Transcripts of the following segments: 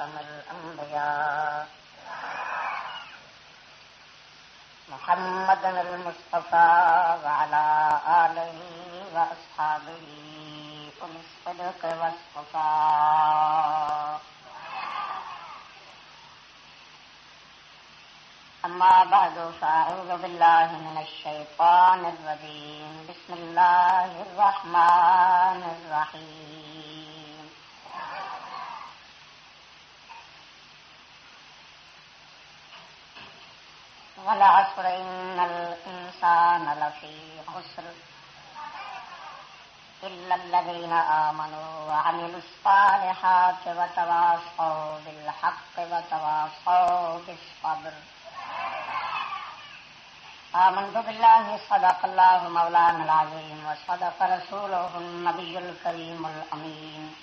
خاتم الأنبياء محمد المصطفى وعلى آله وأصحابه أولي الصدق والصفاء أما بعد فأعوذ بالله من الشيطان الرجيم بسم الله الرحمن الرحيم والعصر إن الإنسان لفي خسر إلا الذين آمنوا وعملوا الصالحات وتواصوا بالحق وتواصوا بالصبر. آمنت بالله، صدق الله مولانا العظيم، وصدق رسوله النبي الكريم الأمين.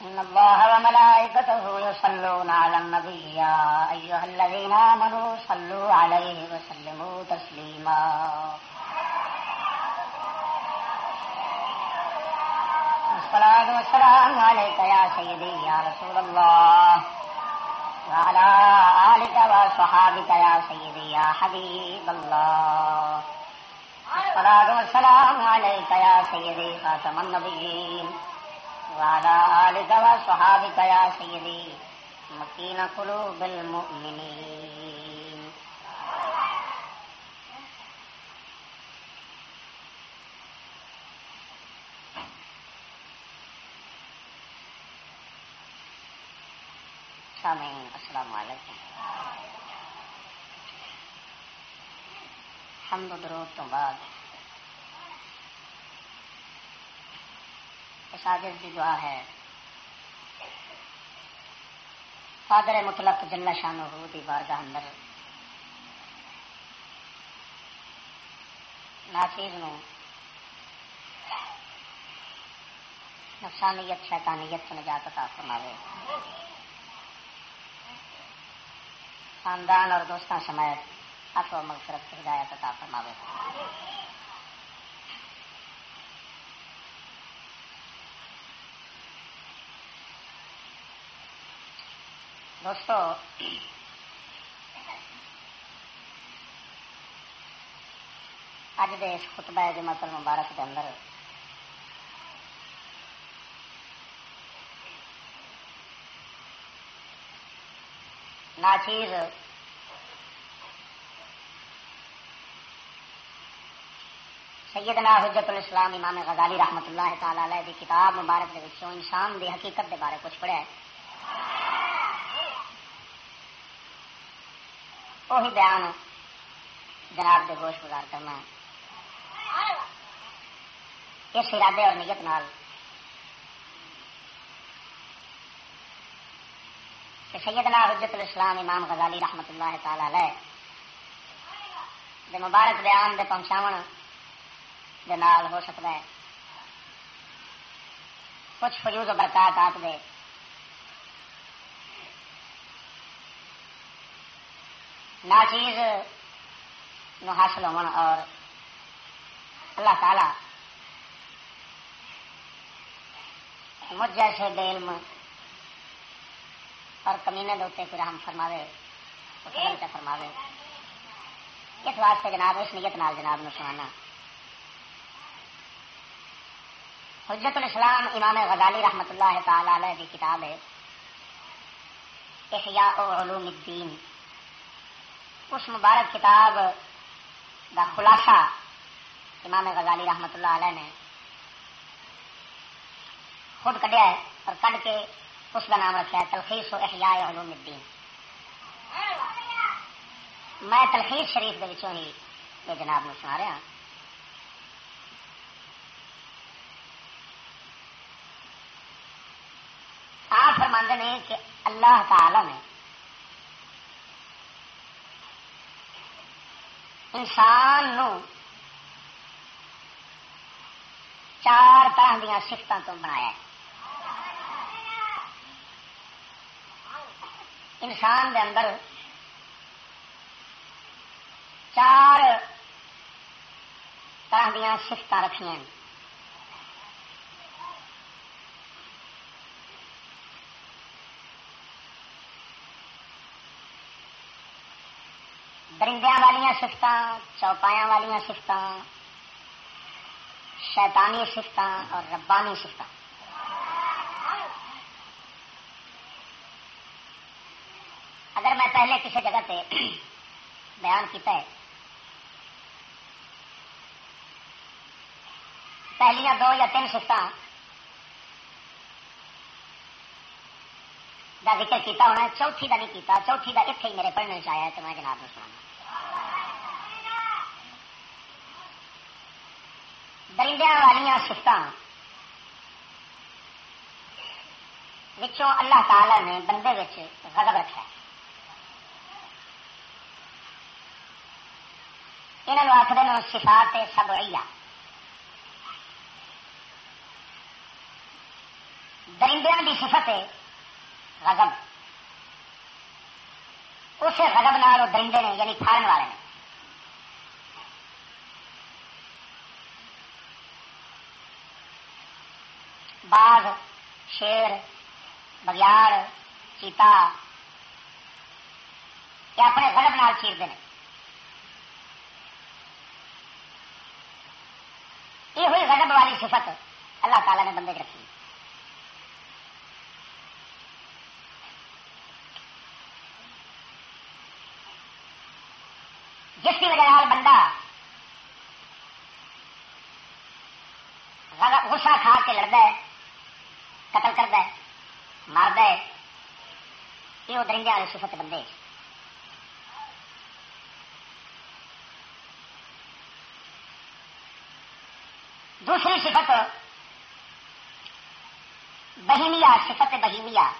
إن الله وملائكته يصلون على النبي يا أيها الذين آمنوا صلوا عليه وسلموا تسليما. الصلاة والسلام عليك يا سيدي يا رسول الله وعلى آلك وصحابك يا سيدي يا حبيب الله. الصلاة والسلام عليك يا سيدي خاتم النبيين. وعلى آلك وصحابك يا سيدي مكين قلوب المؤمنين. سامعین السلام علیکم حمد و درود تو بعد ساجد کی دعا ہے۔ فادر مطلق جلا شان ہو دی بارگاہ اندر ناچیز نو نفسانیت، شیطانیت سے نجات عطا فرماوے۔ خاندان اور دوستوں سمیت حق و مغفرت کی ہدایت عطا فرماوے۔ دوستو اج دے اس خطبہ جماعت المبارک کے اندر ناچیز سیدنا حجت الاسلام امام غزالی رحمت اللہ تعالی علیہ دی کتاب مبارک دے وچوں انسان دی حقیقت دے بارے کچھ پڑھیا ہے وہی بیان جناب دے گوش گزار کرنا اس ارادے اور نیت نال۔ کہ سیدنا حجت الاسلام امام غزالی رحمت اللہ تعالی علیہ دے مبارک بیان دے پہنچاون دے نال ہو سکتا ہے۔ کچھ فجوز و برکات آپ دے۔ ناچیز نو حاصل ہون اور اللہ تعالی مجھ جیسے بے علم اور کمینے دوتے پھر ہم فرماوے سے فرماوے۔ اس واسطے جناب، اس نیت نال جناب نو سنانا۔ حجت الاسلام امام غزالی رحمت اللہ تعالی علیہ کی کتاب ہے، احیاء علوم الدین۔ اس مبارک کتاب دا خلاصہ امام غزالی رحمت اللہ علیہ نے خود کڈیا ہے اور کڈ کے اس کا نام رکھا ہے، تلخیص و احیاء علوم الدین۔ میں تلخیص شریف کے ہی یہ جناب نے سنا رہا ہاں۔ آپ فرماندے نے کہ اللہ تعالی نے انسان نو چار طرح دیا سفتوں تو بنایا ہے انسان دے اندر چار طرح دیا سفت رکھیاں درندیاں والیاں سفت چوپایا والیاں سفت شیطانی سفت اور ربانی سفت اگر میں پہلے کسی جگہ پہ بیان کیتا ہے، پہلیاں دو یا تین سفت کا ذکر کیتا ہونا چوتھی کا نہیں کیتا، چوتھی کا اتنے ہی میرے پڑھنے سے تو میں جناب نے سنا درندیا والی سفت اللہ تعالی نے بندے غضب رکھا یہاں آخر سفات سب رہی درندیا کی سفت غضب۔ اس غضب نال وہ درندے نے یعنی کھان والے نے۔ باغ، شیر بگیار چیتا، یہ اپنے غضب نال چیرتے ہیں۔ یہ ہوئی غضب والی صفت اللہ تعالی نے بندے رکھی۔ جس کی وجہ بندہ غصہ کھا کے لڑتا ہے قتل کرتا ہے مارد ہے یہ وہ درنگے والے سفت بندے۔ دوسری صفت، بہیمیا صفت بہیمیا۔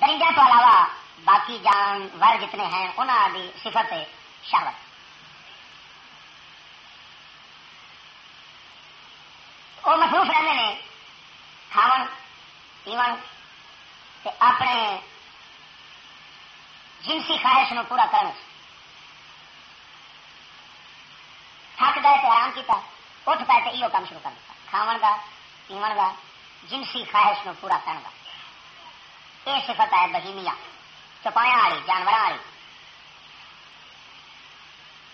درنگا تو علاوہ باقی جانور جتنے ہیں انہوں کی صفت شہوت۔ وہ مصروف رہتے ہیں کھاون پیون اپنے جنسی خواہش نو پورا کرنے تھک گئے تو آرام کیا اٹھ پائے تو یہ کام شروع کر دیا کھاون کا پیو کا جنسی خواہش نو پورا کرنے کا یہ صفت ہے بہیمیا چپایا والی جانور والی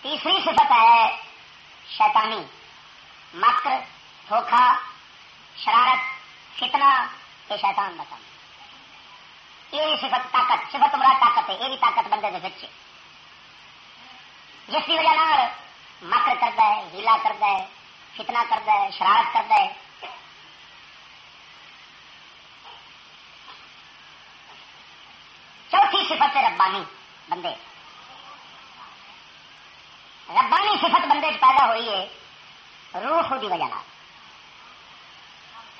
تیسری صفت ہے شیطانی مکر دھوکھا شرارت فتنا یہ شیطان کا کام یہ صفت طاقت، صفت مراد طاقت ہے، یہ بھی طاقت بندے کے بچے۔ جس کی وجہ مکر کرتا ہے، ہیلا کرتا ہے فتنا کرتا ہے، شرارت کرتا ہے۔ چوتھی صفت ہے ربانی بندے۔ ربانی صفت بندے پیدا ہوئی ہے روح کی وجہ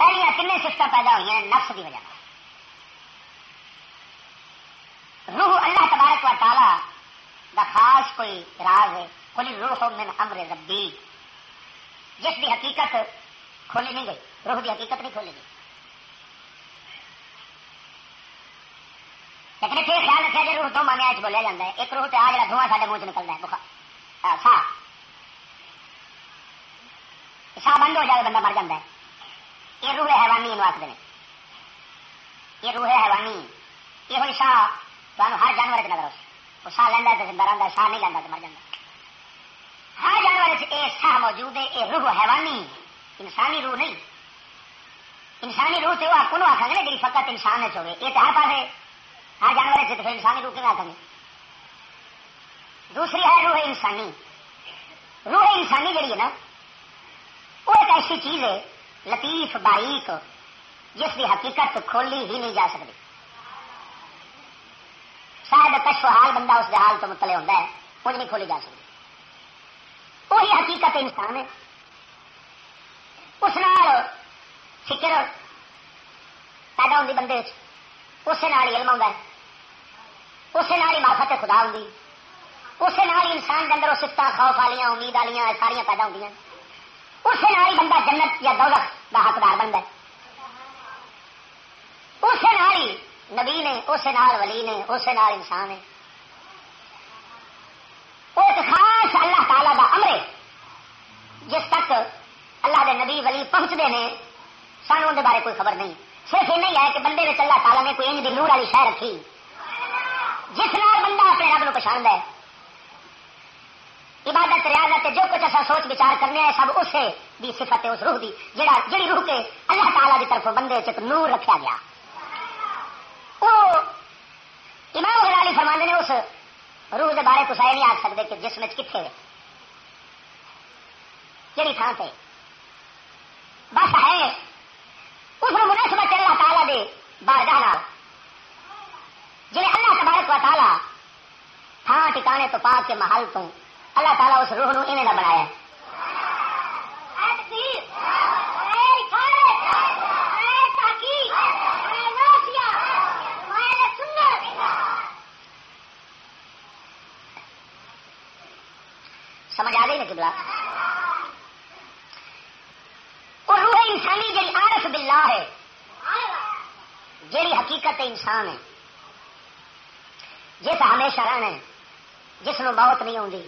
پہلے کن سفت پیدا ہوئی ہیں؟ نفس کی وجہ روح اللہ تبارک و تعالی دا خاص کوئی راز ہے۔ کھلی روح من امر ربی۔ جس کی حقیقت کھولی نہیں گئی۔ روح کی حقیقت نہیں کھولی گئی۔ لیکن اتنے خیال رکھا جی روح دو مانے بولیا جاتا ہے۔ ایک روح تو آ جا دھواں سارے منہ چ نکلتا ہے۔ سا۔ سا بند ہو جائے بندہ مر جاتا ہے۔ یہ روح حیوانی آخر یہ روح حیوانی، یہ ہوئی سا تمہیں ہر جانور نظر وہ سا لینا تو زندہ رہتا سا نہیں لینا تو مر جاتا ہر جانور یہ موجود ہے یہ روح حیوانی، انسانی روح نہیں۔ انسانی روح تو وہ کون آخر گے جی فقط انسان چوے یہ تو ہر پاس ہاں جانور سے تو انسانی روح کیوں کریں دوسری ہے روح انسانی۔ روح انسانی جڑی ہے نا، وہ ایک ایسی چیز ہے لطیف باریک جس کی حقیقت کھولی ہی نہیں جا سکتی۔ شاید کشف حال بندہ اس حال تو مطلع ہوتا ہے، کچھ نہیں کھولی جا سکتی۔ وہی حقیقت انسان ہے۔ اس نال فکر پیدا ہوتی بندے اس علم آتا ہے۔ اسی نال ہی مافت خدا ہوں اسی نال انسان کے اندر وہ سفت خوف والی امید والی ساریا پیدا ہوں اسی نال ہی بندہ جنت یا دولت کا حقدار بنتا ہے۔ اسی نال ہی نبی نے اسی نال ولی نے اسی نال انسان ہے وہ ایک خاص اللہ تعالی کا امر جس تک اللہ دے نبی ولی پہنچتے ہیں، سانو ان بارے کوئی خبر نہیں۔ صرف یہ نہیں ہے کہ بندے میں اللہ تعالیٰ نے کوئی انج دی نور والی شہ رکھی۔ جس نال بندہ اپنے رب نو پچھاڑ ہے عبادت، ریاضت، جو کچھ ایسا سوچ بچار کرنے ہیں، سب اسے بھی صفت ہے اس روح دی، جڑا جڑی روح کے اللہ تعالیٰ کی طرف بندے چ نور رکھا گیا۔ وہ امام غزالی فرماندے نے اس روح کے بارے کچھ یہ نہیں آ سکتے کہ جسم کتنے کہڑی تھان سے بس ہے، اس میں مناسبت اللہ تعالیٰ دے بارگاہ جی اللہ تبارک و تعالیٰ تھان ٹکانے تو پا کے محل تو اللہ تعالیٰ اس روح نو ایویں کا بنایا سمجھ آ گئی نا کبلا وہ روح انسانی جی عارف باللہ ہے جیڑی حقیقت انسان ہے۔ جس ہمیشہ رہنا ہے، جس نو موت نہیں آتی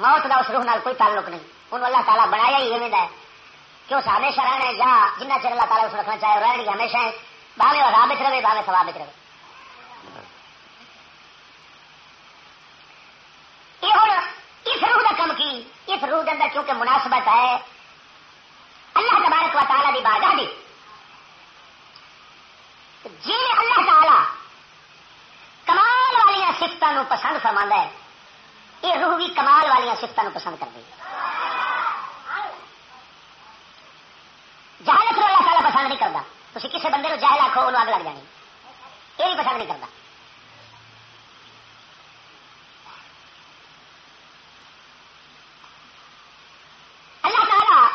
موت کا اس روح نال کوئی تعلق نہیں۔ انہوں اللہ تعالیٰ بنایا ہی ایویں ہے۔ کہ اس ہمیشہ رہنا ہے، یا جنہ چر اللہ تعالیٰ اس رکھنا چاہے رہنے کی ہمیشہ ہے باوے اور رابط رہے باوے ثوابت رہے۔ یہ ہوں اس روح کا کم کی، اس روح کے اندر کیونکہ مناسبت ہے، اللہ تبارک و تعالیٰ کی بادہ دی۔ جی اللہ تعالیٰ کمال والی سفتوں پسند فرما ہے یہ روح بھی کمال والی سفتوں پسند کر دی۔ جہالت کو اللہ تعالیٰ پسند نہیں کرتا۔ تھی کسی بندے کو جہل آخو وہ اگ لگ جانی۔ یہ بھی پسند نہیں کرتا۔ اللہ تعالیٰ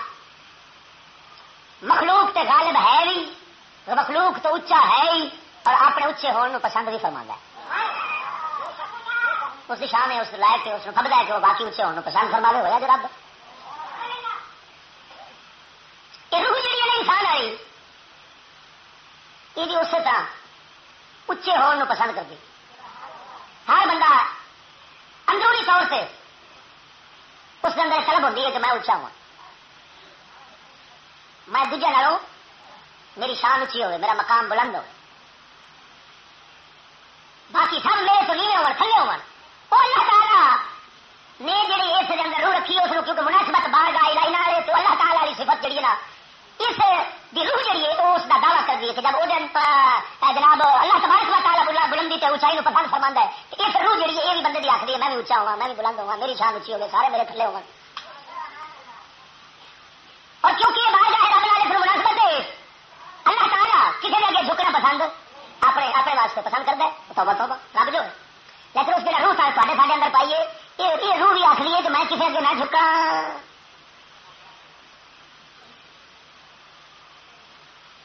مخلوق تے غالب ہے بھی مخلوق تو اچا ہے ہی اور اپنے اچے ہونے پسند بھی فرما ہے اس کی شام ہے، اس لائق کے اس فبدا ہے کہ وہ باقی اچے ہونے پسند فرما دے ہوا جو رب روح جی انسان آئی یہ بھی اسی طرح اچے ہونے پسند کرتی۔ ہر بندہ اندرونی طور سے اس کے اندر طلب ہوتی ہے کہ میں اچا ہوں۔ میں دوجے نالوں میری شان اچھی ہوئے میرا مقام بلند ہو باقی سب میرے تو نیلے ہو۔ تھلے ہو اللہ تعالیٰ نے جی اس کے اندر روح رکھی اس کیونکہ مناسبت بار گاہ لائی نہ تو اللہ تعالیٰ والی صفت جڑی نا، اس دی روح جڑی ہے وہ اس کا دعویٰ کر دی کہ جب وہ جناب، اللہ تبارک و تعالیٰ بلا بلندی تے اونچائی پسند فرما ہے اس روح جڑی ہے، یہ بھی بندے کی آخری ہے، میں بھی اونچا ہوا میں بھی بلند ہوا میری شان اچھی ہوگی سارے میرے تھلے ہو اور کیونکہ یہ بار گاہ رب والے پھر مناسبت ہے، اللہ تعالیٰ کسی نے اگے جھکنا پسند، اپنے اپنے واسطے پسند کرتا ہے توبہ توبہ، رب جو ہے۔ لیکن اس کے ہاں روح سارے سارے سارے اندر پائیے۔ یہ روح بھی آخری ہے کہ میں کسی اگے نہ جھکا۔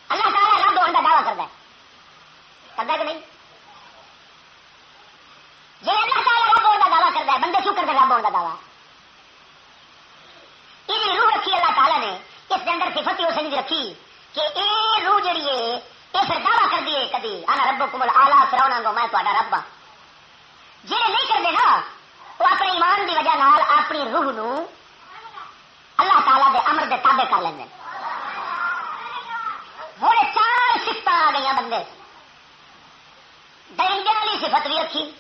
اللہ تعالیٰ رب ہونے کا دعویٰ کرتا ہے۔ کرتا کہ نہیں؟ جی اللہ تعالیٰ رب ہونے کا دعویٰ کرتا ہے، بندے کیوں کرتے رب ہونے کا دعویٰ؟ یہ روح رکھی اللہ تعالیٰ نے، اس کے اندر صفت ہی اسے رکھی کہ یہ روح جڑی ہے یہ پھر دعویٰ کر دیے کدی آنا رب کمل آلہ فرونا گو میں تا رب ہاں جی نہیں کرتے نا وہ اپنے ایمان کی وجہ نال اپنی روح نو اللہ تعالیٰ دے امر دے تابے کر لیں ہوں چار سفت آ گئی بندے۔ درندے والی صفت بھی رکھی،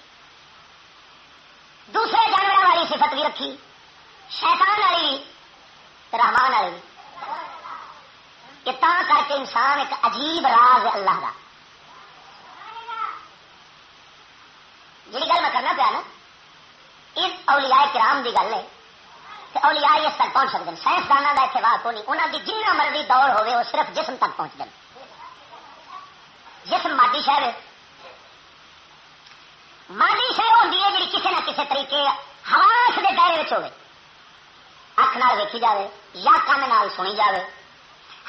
دوسرے جانور والی صفت بھی رکھی، شیطان والی رحمان والی بھی۔ کہ تا کر کے انسان ایک عجیب راز ہے اللہ کا جی گل میں کرنا پیا نا، اس اولیاء کرام کی گل ہے اولیاء اس تک پہنچ سکتے ہیں۔ سائنسدانوں کا اتنے واقع نہیں۔ انہوں کی جنہ مرضی دور ہوگی وہ صرف جسم تک پہنچ جائے۔ جسم مادی شہر مادی شہر ہوتی ہے جی کسی نہ کسی طریقے حواس کے دائرے ہوئے۔ اکھ نال ویکھی جائے یا کن نال سنی جائے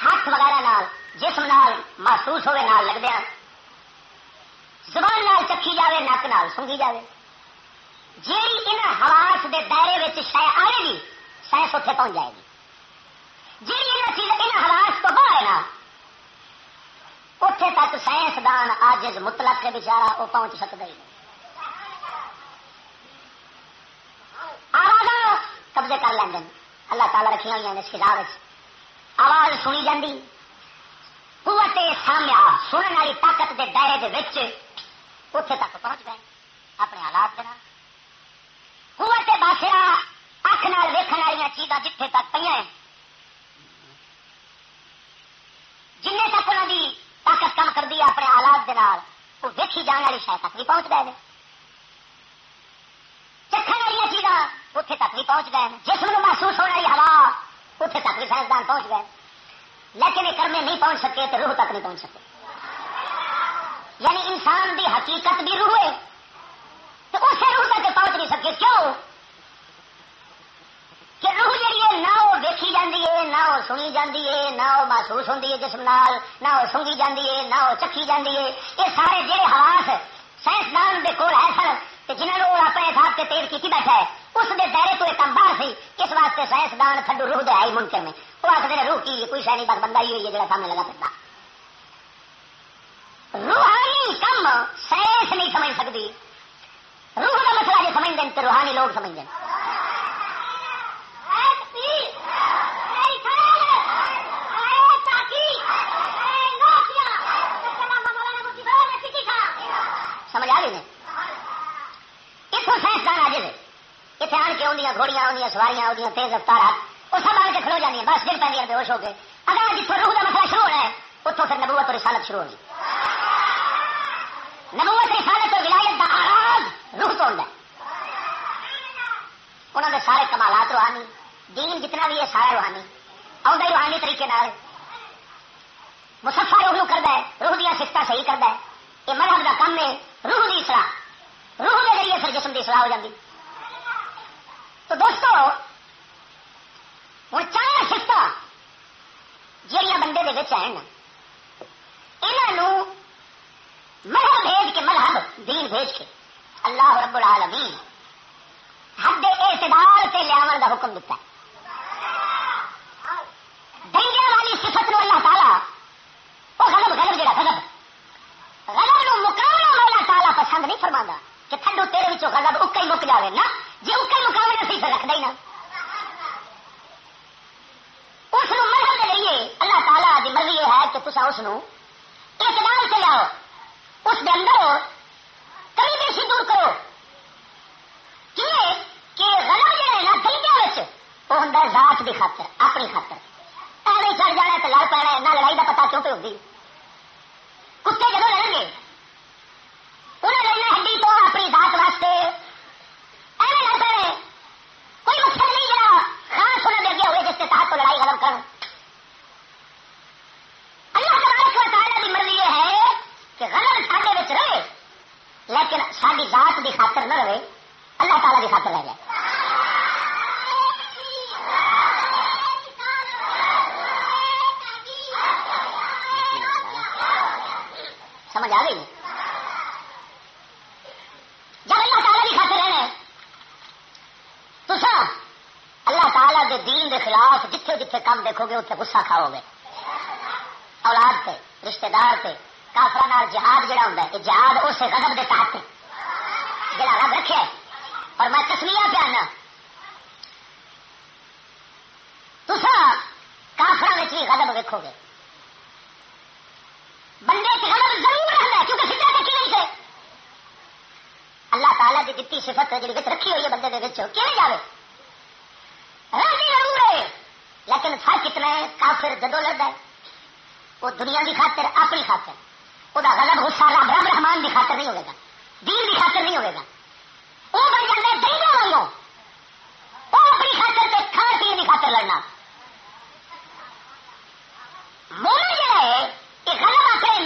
ہاتھ وغیرہ نال، جسم نال محسوس ہوئے، نال لگدیا زبان نال چکھی جاوے، نک نال سنگی جاوے۔ جیڑی ان حواس دے دائرے شہ آئے گی سائنس اتنے پہنچ جائے گی؟ جیڑی ان چیز ان حواس تو باہر نا۔ اتے تک سائنسدان آج مطلق کے بچارا وہ پہنچ سکتا ہی آواز قبضے کر لیں اللہ تعالیٰ رکھی ہوئی ہیں سزا آواز سنی جاتی قوت سامیا سننے والی طاقت کے دائرے کے اتے تک پہنچ گئے۔ اپنے حالات کے قوت باسرا اکھ نال ویکن والی چیزاں جتھے تک پہ جن تک انہوں کی طاقت کم کر دی اپنے حالات کے وہ ویکھی جان والی شاید تک بھی پہنچ گئے چکھن والی چیزاں اتنے تک بھی پہنچ گئے جسم محسوس ہونے والی ہوا اتنے تک بھی سائنسدان پہنچ گئے۔ لیکن یہ کرنے نہیں پہنچ سکے تو روح تک نہیں پہنچ سکے۔ یعنی انسان دی حقیقت بھی روح ہے، تو اسے روح تک پہنچ نہیں سکے۔ کیوں؟ کہ روح جی ہے نہ وہ دیکھی جاتی ہے نہ وہ سنی جاتی ہے نہ وہ محسوس ہوتی ہے جسم نال نہ وہ سونگی جاتی ہے نہ وہ چکھی جاتی ہے یہ سارے جہے حواس سائنسدان کے کول ہے سر جنہوں نے وہ اپنے حساب سے تیز کی بیٹھا ہے اس دے دائرے تو ایک باہر سی اس واسطے سائنسدان تھڈو روح دے آئی منکر میں وہ آخر روح کی کوئی شہری بس بندہ ہی ہوئی ہے جڑا سامنے لگا پڑتا روحانی کم سائنس نہیں سمجھ سکتی روح کا مسئلہ جو سمجھ دیں تو روحانی لوگ سمجھ دیں سمجھ آ گئی اتوں سائنسدان آ جائے اتنے آن کے آدی گھوڑیاں آدی سواریاں آدی تیز رفتار وہ سب آ کے کھلو جاتی بس دل پہ بے ہوش ہو گئے۔ اگر جتوں روح کا مسئلہ شروع ہونا ہے اتوں پھر نبوت اور رسالت شروع ہوگی۔ نبوت، رسالت اور ولایت کا آغاز روح تو ہوتا ہے۔ انہوں نے سارے کمالات روحانی، دین جتنا بھی ہے سارا روحانی آؤں روحانی طریقے مسفا روح کرتا ہے، روح دیا سفت صحیح کرتا ہے۔ یہ مذہب کا کام ہے روح کی سلاح روح کے ذریعے پھر جسم کی سلاح ہو جاتی تو دوستو ہوں چار سفت جہیا بندے کے ہیں انہوں مذہب بھیج کے مذہب دین بھیج کے اللہ رب العالمین حد اعتدال سے لیا کا حکم دیتا ہے۔ دنگے والی صفت نو اللہ تعالیٰ، وہ غلط غلط جڑا غلط غلط نو مقابلہ اللہ تعالیٰ پسند نہیں فرما کہ تھنڈو تیرے غلط اکا ہی مک جائے نا جی اس کے مقابلے سے رکھنا ہی نا اس مرحل کے ذریعے اللہ تعالیٰ کی مرضی یہ ہے کہ تصا اس اعتدال سے لاؤ۔ اس کے اندر کمی بیسی دور کرو۔ کیے کہ غلط جہے نا دلیا وہ ہوں ذات کی خاطر، اپنی خاطر۔ ایویں چڑھ جانا تو لڑ پینا نہ لڑائی کا پتا کیوں پہ ہوگی کتے جب لڑیں گے انہیں لینا ہڈی تو اپنی ذات واسطے کوئی مقصد نہیں جڑا خاص ہونے دے گیا ہوئے جس کے تحت تو کر۔ اللہ تبارک و تعالی کی مرضی یہ ہے کہ غلط ساڈے بچ رہے، لیکن ساری ذات کی خاطر نہ رہے۔ اللہ تعالی کی خاطر رہ جائے۔ سمجھ آ گئی؟ دے خلاف جتھے جتھے کام دیکھو گے اتنے گسا کھاؤ گے۔ اولاد سے رشتے دار سے کافر جہاد جہاں ہوتا ہے جہاد اس غضب کے تحت جہاں رب رکھے اور میں کسمیا پہ آنا تسا کافر بھی غضب ویکو گے۔ بندے سے غضب ضرور رہنا ہے، کیونکہ فکر رکھی نہیں سے اللہ تعالیٰ کی دتی صفت جی رکھی ہوئی ہے بندے کے کیوں جائے ضرور ہے لیکن فرق اتنا ہے کافر جدو لڑتا ہے وہ دنیا کی خاطر اپنی خاطر۔ وہ غلط غصہ رب رب رحمان کی خاطر نہیں ہوگا دین کی خاطر نہیں ہوگا وہ بن جاتے دہی والوں وہ اپنی خاطر سے کھان پینے کی خاطر لڑنا۔ مولا جڑا ہے، یہ غلط اپنے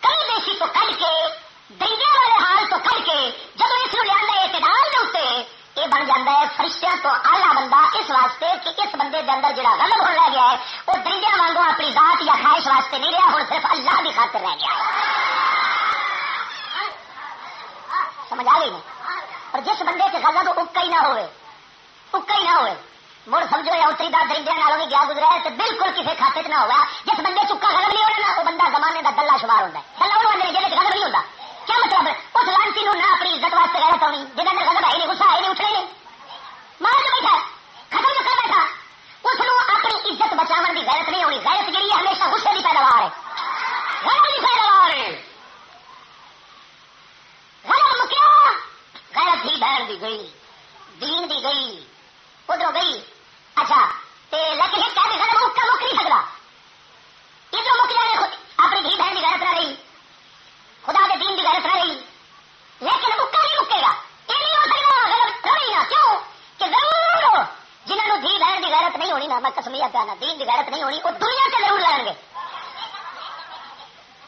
کئی دیسی تو کر کے دنیا والے حال تو کر کے، جب اس لیا اعتدال کے اتنے یہ بن جاتا ہے فرشتوں تو آلہ بندہ اس واسطے کہ اس بندے کے اندر جڑا غلط ہونے لگ گیا ہے، وہ دریا وانگو اپنی ذات یا خواہش واسطے نہیں رہا ہوں صرف اللہ کی خاطر رہ گیا سمجھ آ گئی نہیں؟ اور جس بندے سے غلط اکا ہی نہ ہوئے، اکا ہی نہ ہوئے، مڑ سمجھو یا اتری دار درندے نالوں بھی گیا گزرا ہے، تو بالکل کسی کھاتے نہ ہوا جس بندے چکا غلط نہیں ہونا وہ بندہ زمانے کا دلہ شمار ہوتا ہے۔ دلہ وہ بندے جہاں غلط نہیں ہوتا کیا مطلب اس لانسی نہ اپنی عزت واسطے غیرت ہونی جنہیں اندر غلط آئی نہیں غصہ آئی نہیں اٹھنے نہیں مار جو بیٹھا ختم جو کر بیٹھا اس اپنی عزت بچاؤ کی غیرت نہیں ہونی غیرت جی ہمیشہ غصے کی پیداوار ہے غلط کی پیداوار ہے غلط مکیا غیرت ہی بہن دی گئی دین دی گئی ادھر گئی اچھا لیکن ایک کہہ دے غلط مکہ مک نہیں سکتا ادھر مک جائے خود اپنی دھی بہن کی غیرت نہ رہی خدا کے دین کی غیرت نہ رہی۔ لیکن مکہ نہیں مکے گا۔ یہ نہیں ہو سکتا غلط رہی نا کیوں؟ کہ ضرور جنہوں نے دھی بہن کی غیرت نہیں ہونی نا، میں کسمیا پیا نا، دین کی غیرت نہیں ہونی وہ دنیا سے ضرور لڑیں گے۔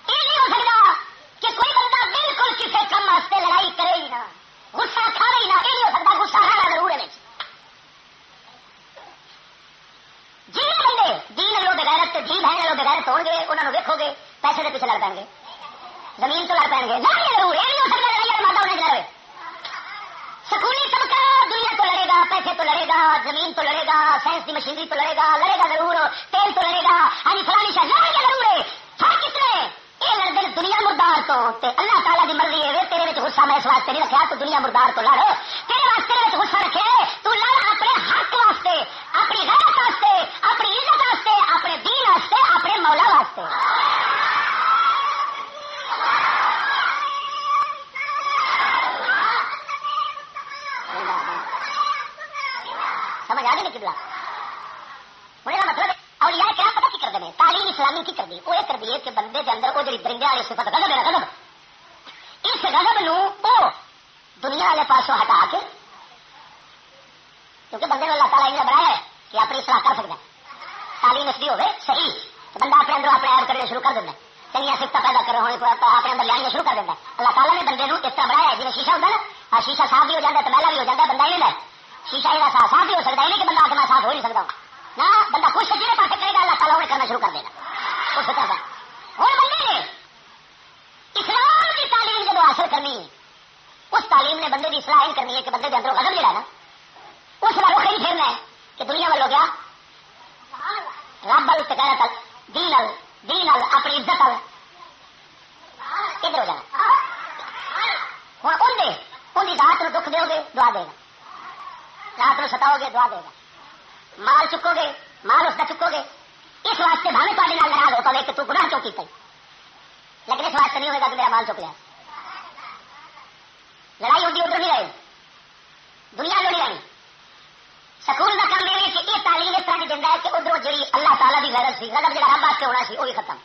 یہ نہیں ہو سکتا کہ کوئی بندہ بالکل کسی کم واسطے لڑائی کرے ہی نہ غصہ کھا رہی نہ یہ نہیں ہو سکتا، غصہ رہنا ضرور ہے۔ جی بندے دین لو بغیرت جی بہن لو بغیرت ہو گے انہوں نے ویکو گے، پیسے کے پیچھے لڑ پیں گے زمین تو لڑ پیں گے۔ لڑ ضرور۔ یہ نہیں ہو سکتا لڑائی ماتا ہونے لڑے سکولی طبقہ دنیا تو لڑے گا، پیسے تو لڑے گا، زمین تو لڑے گا، سائنس کی مشینری تو لڑے گا لڑے گا ضرور، تیل تو لڑے گا۔ ہری فلانی شاید لڑے گا ضرور۔ ہے ہر کتنے یہ لڑتے دنیا مردار تو۔ اللہ تعالیٰ کی مرضی ہے تیرے غصہ، میں اس واسطے نہیں رکھا تو دنیا مردار تو لڑ۔ تیرے واسطے غصہ رکھے تو لڑ اپنے حق واسطے اپنی غیرت واسطے اپنی عزت واسطے اپنے دین واسطے اپنے مولا واسطے سمجھ آ گئی نہیں کبلا ہونے کا مطلب اور یہ کیا پتا کی کرتے ہیں تعلیم اسلامی کی کر دی وہ یہ کر دی کہ بندے کے اندر وہ جی درندے والے صفت غضب ہے غضب اس غضب نو وہ دنیا والے پاسوں ہٹا کے کیونکہ بندے اللہ تعالیٰ نے بنایا ہے کہ اپنی اصلاح کر سکتا ہے تعلیم اس کی ہوگی صحیح تو بندہ اپنے اندر اپنے ایپ کرنے شروع کر دینا چنیا سفت پیدا کر ہونے کو اپنے اندر لیا شروع کر دینا اللہ تعالیٰ نے بندے اس طرح بنایا ہے جی شیشہ ہوتا ہے نا شیشہ صاف بھی ہو جاتا ہے تو بھی ہو جاتا ہے، بندہ ہی نہیں شیشہ یہ صاف بھی ہو سکتا ہے نہیں کہ بندہ آدمی صاف ہو نہیں سکتا۔ نہ، بندہ خوش ہے جی پاس کرے گا، اللہ تعالیٰ کرنا شروع کر دے گا۔ اس طرح ہوں بندے نے اسلام کی تعلیم جب حاصل کرنی ہے اس تعلیم نے بندے کی اصلاح کرنی ہے کہ بندے کے اندر قدم جڑا نا۔ اس کا رخ ہی پھرنا ہے کہ دنیا والوں گیا رب ال استقارت دین ال دین ال اپنی عزت ال ادھر ہو جانا ہوں ان ان کی رات دکھ دو گے دعا دے گا ستاؤ گے، دعا دے گا۔ مال چکو گے مال اس کا چکو گے۔ اس واسطے بھاوے تے ناراض ہو پائے کہ تو گناہ چوکی پی لیکن اس واسطے نہیں ہوگا کہ میرا مال چک لیا۔ لڑائی ہوتی ادھر نہیں رہی دنیا جو رہی۔ سکول کا کام یہ کہ یہ تعلیم اس طرح کی دینا ہے کہ ادھر جی اللہ تعالیٰ کی غرض سی غلط جہاں رب واسطے ہونا سی وہی ختم۔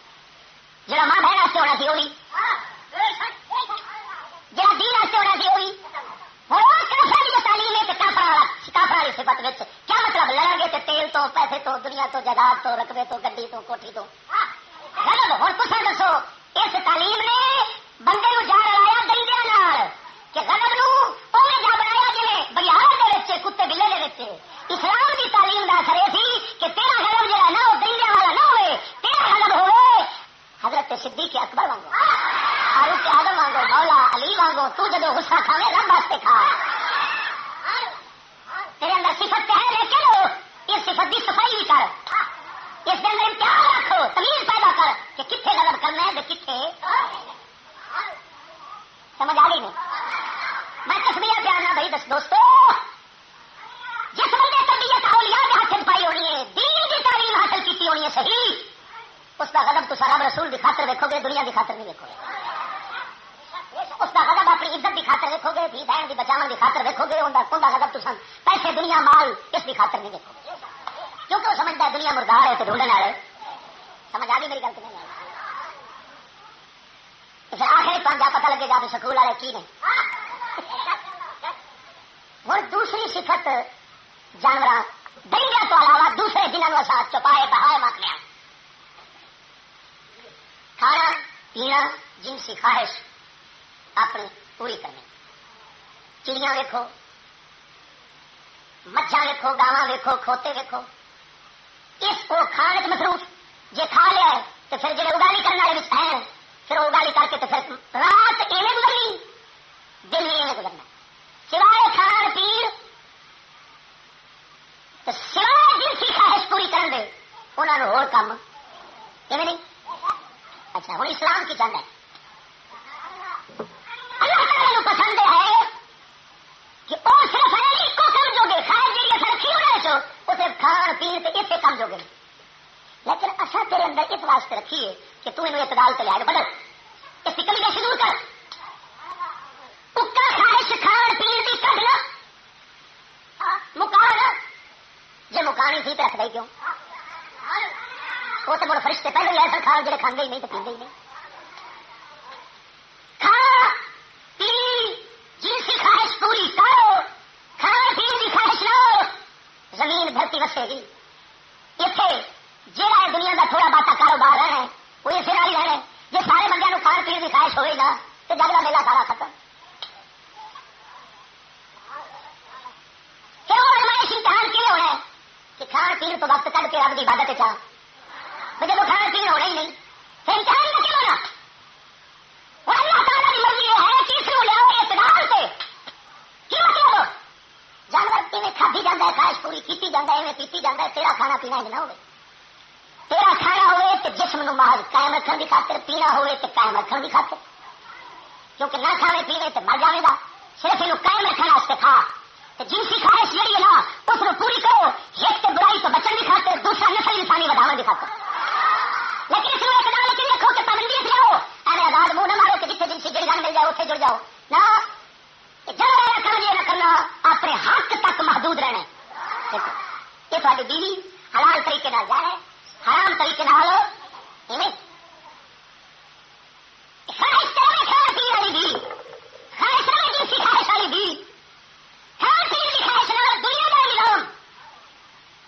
جہاں ماں بہن واسطے ہونا سی وہی جہاں دین واسطے ہونا سی وہی ہوں کافر کی تعلیم ہے کافر والا کافر والی کیا مطلب لڑیں گے تیل تو پیسے تو دنیا تو جائیداد تو رقبے تو گڈی تو کوٹھی تو؟ ہاں، غلط ہوں کچھ دسو، اس تعلیم نے بندے نو جا رلایا دلدیا کہ غلط نو جا بنایا جی بریار کے کتے بلے کے بچے اسلام کی تعلیم کا اثر یہ سی کہ تیرا غلط جہاں نہ ہو دلدیا والا نہ ہوئے، تیرا غلط ہوئے۔ حضرت صدیق اکبر وانگو، فاروق آدم وانگو، مولا علی وانگو، تو جدو غصہ کھاوے، رب واسطے کھا۔ تیرے اندر صفت ہے لیکن اس صفت کی صفائی بھی کر۔ ہاں۔ اس کے اندر امتحان رکھو تمیز پیدا کر کہ کتنے غلط کرنا ہے کہ کتنے سمجھ آ گئی نہیں؟ میں تصویر پیارنا بھائی دس دوستو۔ جس بندے تربیت اولیاء کے ہاتھ پائی ہونی ہے، دین کی تعلیم حاصل کی ہونی ہے، صحیح۔ اس کا غضب تو سارا رسول کی خاطر دیکھو گے، دنیا کی خاطر نہیں دیکھو گے۔ اس کا غضب اپنی عزت کی خاطر دیکھو گے بھی بہن کی بچاؤ کی خاطر دیکھو گے، ان کا غضب تو سن پیسے دنیا مال اس کی خاطر نہیں دیکھو گے۔ کیونکہ وہ سمجھتا ہے دنیا مردار ہے تو ڈھونڈنے والے۔ سمجھ آ گئی میری گل نہیں پھر آخر پانچ پتہ لگے گا بھی سکول والے کی نہیں۔ اور دوسری صفت جانور دریا تو علاوہ دوسرے جنہوں ساتھ چپائے بہائے مت لیا ہاں۔ کھانا، پینا، جنسی خواہش۔ اپنی پوری کرنی۔ چڑیاں ویکو مچھا ویکو گاواں ویکو کھوتے ویکو اس کو کھانے مصروف جی کھا لیا ہے تو پھر جی اگالی کرنے والے ہیں، پھر وہ اگالی کر کے تو پھر رات ایویں گزرنی، دن بھی ایویں گزرنا۔ سوائے کھان پی تو سوائے جنسی خواہش پوری کر دے انہوں نے اور کام ایویں نہیں؟ اچھا ہوں اسلام کی چند ہے اللہ تعالیٰ پسند ہے کہ وہ صرف کو گے خیر جی اثر رکھی ہونا چو وہ صرف کھان اسے گے لیکن اصا تیرے اندر اس واسطے رکھیے کہ انہوں اعتدال سے لیا بدل۔ اس کی کمی کر۔ اکا خواہش کھان کی مکان جی مکانی تھی تو رکھ دے کیوں؟ وہ تو مڑ فرشتے پہلے ہی ایسا جڑے کھانے ہی نہیں تو پیندے ہی نہیں۔ خواہش پوری کرو کھان پی کی خواہش لو زمین دھرتی وسے گی۔ اتنے جہاں دنیا کا تھوڑا باتا کاروبار ہے، وہ اسے نہ ہی رہے۔ جی سارے بندے کھان پی کی خواہش ہوئے گا تو جگ کا میلہ سارا ختم۔ کیوں ہمارے امتحان کیوں ہونا ہے؟ کہ کھان پی تو وقت کٹ کے رب کی عبادت چاہ جب کھانا پینا ہونا ہی نہیں پھر امتحان کا کیوں ہونا اور اللہ تعالیٰ کی مرضی یہ ہے کہ اس کو لیا اعتدال سے کیوں کیوں جانور میں کھادی جاتا ہے خواہش پوری کی جاتا ہے پیتی جاتا ہے، تیرا کھانا پینا ہی نہ ہوئے۔ تیرا کھانا ہوئے تو جسم نو محض قائم رکھنے کی خاطر پینا ہوئے تو قائم رکھنے کی خاطر۔ کیونکہ نہ کھانے پینے تو مر جائے گا۔ صرف یہ قائم رکھنے واسطے کھا۔ جنسی خواہش جہی ہے نا، اس کو پوری کرو۔ ایک تو برائی تو بچن کی خاطر، دوسرا نسل انسانی بڑھانے کی خاطر۔ لیکن اس میں ایک دال کی رکھو کہ پابندی سے رہو ایویں آزاد منہ نہ مارو کہ جتنے جنسی جڑی گل مل جائے اتنے جڑ جاؤ۔ نہ جب رکھنا نہ کرنا اپنے حق تک محدود رہنا یہ تاری بیوی حلال طریقے جانا حرام طریقے خواہش رہے والی بھی کھان پی کی خواہش دنیا کا نظام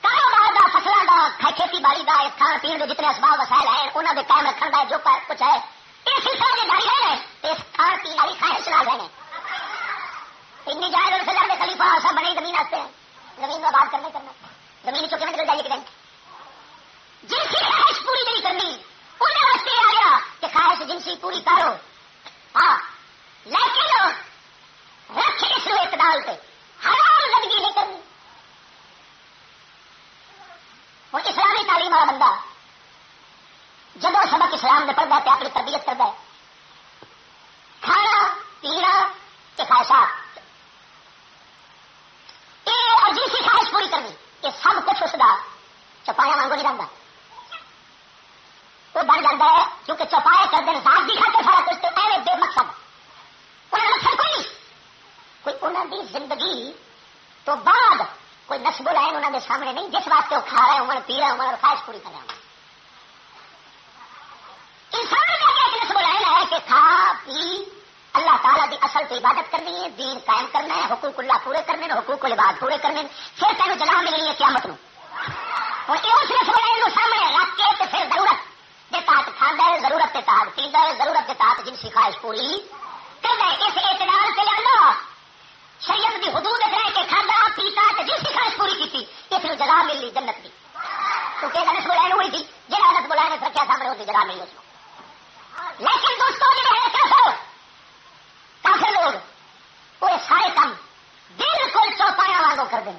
کاروبار کا فصلوں کا کھیتی باڑی کا کھان پی کے جتنے اسباب وسائل ہیں انہوں نے قائم رکھنے کا جو کچھ ہے۔ یہ سلسلہ جاری ہے اس کھان پی والی خواہش نہ رہے اتنی جائے سے زیادہ خلیفہ سب بنے زمین آتے ہیں۔ زمین میں آباد کرنے کرنا۔ زمین چوکے میں نکل جائیے کہ جنسی خواہش پوری نہیں کرنی انہیں واسطے آ گیا کہ خواہش جنسی پوری کرو۔ ہاں لیکن رکھے اس اعتدال پہ۔ حرام زندگی نہیں کرنی۔ وہ اسلامی تعلیم والا بندہ جب سبق اسلام میں پڑھتا ہے اپنی تربیت کرتا ہے۔ کھانا، پینا کے خواہشات جی یہ اور خواہش پوری کرنی یہ سب کچھ اس کا چپایا مانگو نہیں رہتا وہ بن جاتا ہے کیونکہ چوپائے کر دیں ذات بھی کھاتے سارا کچھ تو ایویں بے مقصد۔ انہیں مقصد کوئی نہیں۔ کوئی انہوں کی زندگی تو بعد کوئی نسب لائن انہوں نے سامنے نہیں، جس واسطے وہ کھا رہے ہوں پی رہے ہوں اور خواہش پوری کر رہے ہوں۔ انسان کا کیا نسب لائن ہے کہ کھا، پی تعالیٰ کی اصل کی عبادت کرنی ہے، دین قائم کرنا ہے، حقوق اللہ پورے کرنے میں حقوق العباد پورے کرنے۔ پھر تینوں جگہ ملنی ہے قیامت نو۔ اور اس نسب سامنے رکھ کے تو پھر ضرورت کے تحت کھانا ہے، ضرورت کے تحت پیتا ہے، ضرورت کے تحت جن کی خواہش پوری کرنا ہے۔ اس اعتدال سے لیا شریعت کی حدود رہ کے کھانا پیتا تو جس خواہش پوری کی اس نے جگہ مل لی جنت کی کیونکہ گنس بلائن ہوئی تھی؟ جہاں حضرت بلائن رکھا سامنے ہوتی؟ جگہ ملی اس کو۔ لیکن دوستوں جی ہے وہ سارے کام بالکل چوپایا واگو کر دیں۔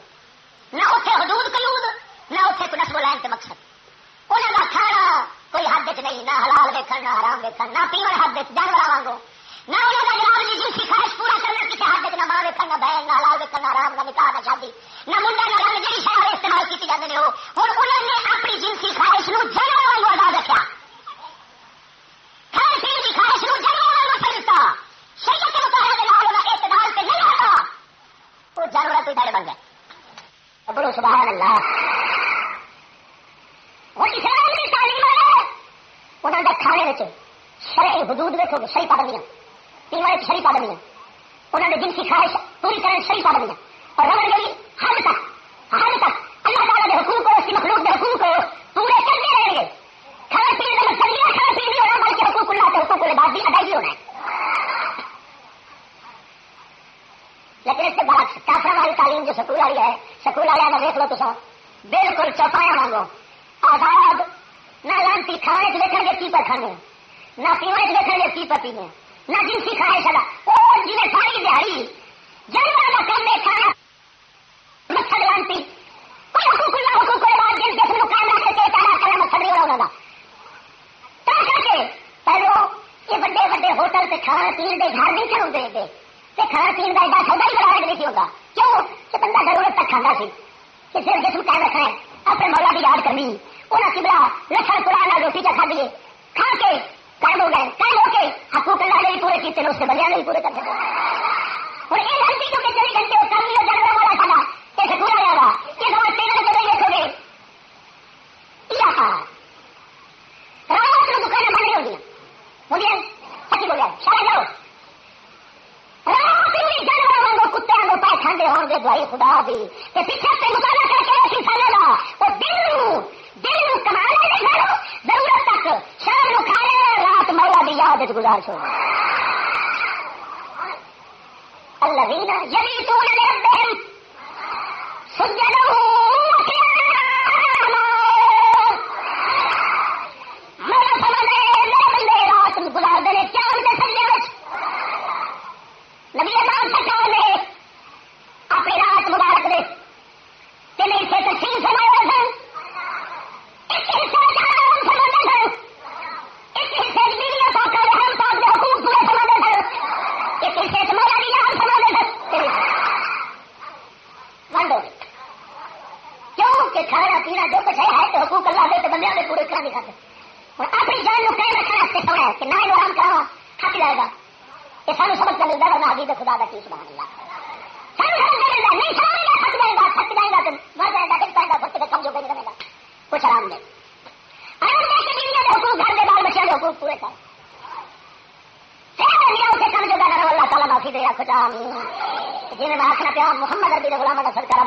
نہ اتنے حدود قیود، نہ اتنے کوئی نسب لائن کے مقصد۔ انہوں کا کھانا، کوئی حد چ نہیں، نہ حلال دیکھ نہ حرام دیکھ نہ پیون حد جانور واگو نہ انہوں کا جناب جی جن کی خواہش پورا کرنا، کسی حد نہ ماں دیکھ نہ بہن، نہ حلال دیکھ نہ حرام، نہ نکاح، نہ شادی۔ نہ منڈا، نہ رنگ جی شہر استعمال کی جاتے ہو ہوں انہوں نے اپنی جنسی خواہش نو جانور واگو آزاد رکھا کھان پی کی خواہش نو جانور واگو سمجھتا شریعت کے مطابق اعتدال سے نہیں آتا وہ جانور کوئی ڈر بن گئے بولو، سبحان اللہ۔ وہ اسلام کی تعلیم ہے انہوں نے کھانے شرعی حدود دیکھو گے صحیح پابندیاں۔ پینے شری پابندیاں۔ انہوں نے جن کی خواہش پوری کرنے شری پابندیاں۔ اور رمن گئی حد تک حد تک۔ اللہ تعالیٰ کے حقوق کو، اس کی مخلوق کے حقوق کو پورے کرتے رہیں گے۔ کھانا پینے کا مقصد یہ کھانا پینے بھی ہونا بلکہ حقوق اللہ کے حقوق کے بعد بھی ادائیگی ہونا ہے۔ لیکن اس کے بعد کافر والی تعلیم جو سکول والی ہے، سکول والے کا دیکھ لو تو بالکل چوپایا مانگو۔ آزاد، نہ لانتی کھانے سے دیکھیں گے کی پر کھانے، نہ پینے سے دیکھیں گے کی پر پینے، نہ جن کی خواہش ہے وہ جنہیں ساری دیہڑی جانور کا کرنے کھانا مقصد لانتی۔ کوئی حقوق اللہ، حقوق کے بعد جن جسم کو کام رکھ کے سارا کرنا مقصد نہیں ہونا تا کر کے، پہلو یہ بڑے بڑے ہوٹل سے کھانا پینے کے گھر نہیں کھڑوں دے دے۔ کہ کھانا پینے کا ایڈا سودا ہی بڑھانا نہیں ہوتا کیوں؟ کہ بندہ ضرورت تک کھانا سی کہ صرف جسم قائم رکھنا ہے۔ اپنے مولا کی یاد کرنی۔ انہیں کبلا لکھن پرانا روٹی کا کھا دیے۔ کھا کے قائم ہو گئے۔ قائم ہو کے حقوق اللہ نے بھی پورے کیتے اس کے بندے نہیں پورے کر سکتے۔ اور یہ لڑکی کہ چوبیس گھنٹے وہ کر لیا جانور والا کھانا دے ہوں خدا دی۔ تے پیچھے تے مطالعہ کر کے اسی سالے گا او دل نو دل نو کمال دے لے جی ضرورت تک شام نو کھا لے، رات مولا دی یاد گزار چھوڑ۔ الذين يبيتون لربهم سجدا کچھ ہے ہے تو حقوق اللہ دے تو بندے آدھے پورے کرانے کا اور اپنی جان نو قائم رکھنا واسطے سونا ہے کہ نہ حرام کراوا تھک جائے گا۔ یہ سانو سمجھ کا ملتا ورنہ حقیقت خدا کا کی سبحان اللہ۔ سانو سمجھ کا ملتا نہیں سمجھے گا تھک جائے گا تھک جائے گا تو مر جائے گا ڈٹ جائے گا بچے کا کمزور نہیں رہے گا۔ کچھ آرام دے ہر دیش کے بیویوں کے حقوق، گھر کے بال بچوں کے حقوق پورے کرو، اللہ تعالیٰ معافی دے رکھو جی میں آخنا پیا، محمد اربی کا غلام کا سرکار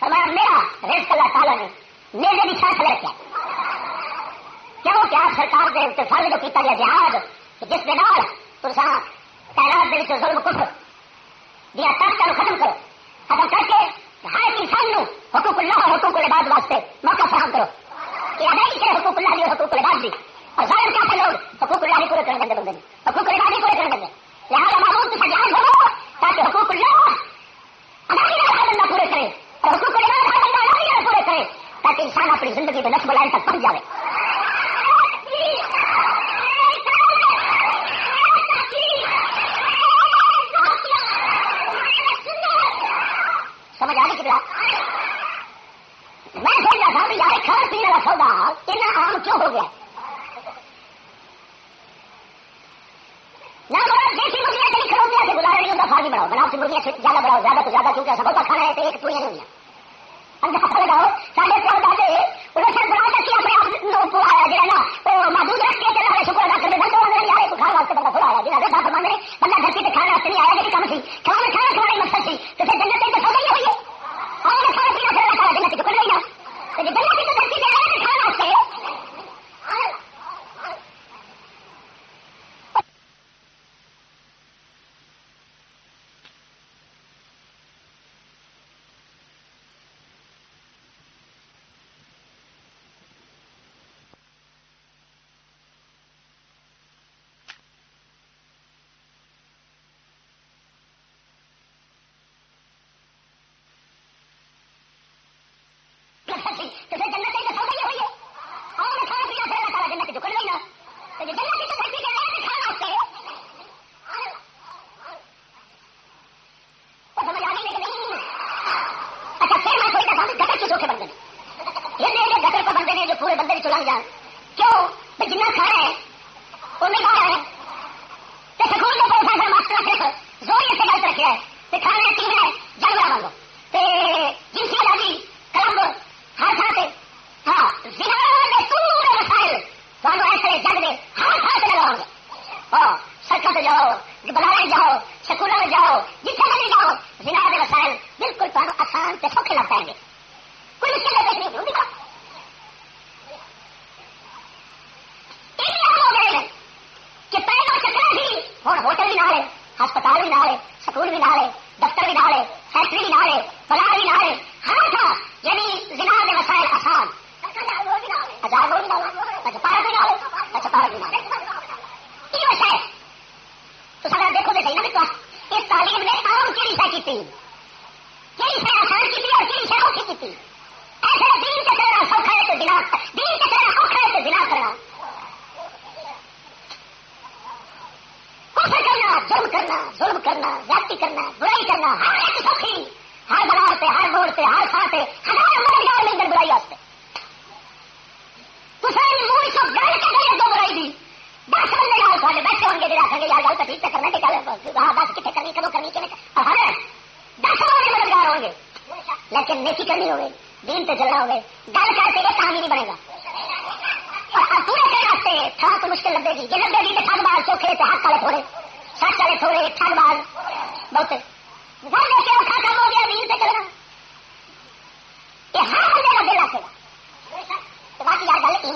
سی فرمایا میرا رزق اللہ تعالیٰ نے میرے بھی ساتھ رکھا کیوں کہ آپ سرکار کے فرض جو کیتا گیا جہاد جس کے نال تو تعداد ظلم، کفر دیا طاقت ختم کرو۔ ختم کر کے ہر انسان نو حقوق اللہ اور حقوق العباد واسطے موقع فراہم کرو کہ ادائی کرے حقوق اللہ بھی حقوق العباد بھی اور ظاہر کیا تھے لوگ؟ حقوق اللہ بھی پورے کرنے دیں بندے۔ حقوق العباد بھی پورے کرنے دیں لہٰذا معلوم کی سجائز ہو تاکہ حقوق اللہ ادائی ہر بندہ پورے کرے اور حقوق العباد ہر بندہ ادائی پورے کرے تاکہ انسان اپنی زندگی میں نسب لائن تک پہنچ جائے سمجھ آ گئی میں سوچ رہا تھا کہ یار کھانا پینے کا سودا اتنا عام کیوں ہو گیا دیسی مرغیاں چلی کھڑو گیا کہ گزارا نہیں ہوتا فارمی بڑھاؤ بناؤ سے مرغیاں زیادہ بڑھاؤ زیادہ تو زیادہ کیونکہ سب کا کھانا ہے تو ایک پوریاں نہیں ہوئی اندازہ لگاؤ ساڑھے پیار دادے نا تو محدود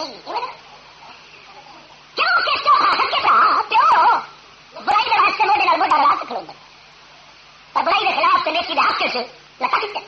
نہیں کے برائی کے راستے سے کھڑے کے خلاف سے نیکی کے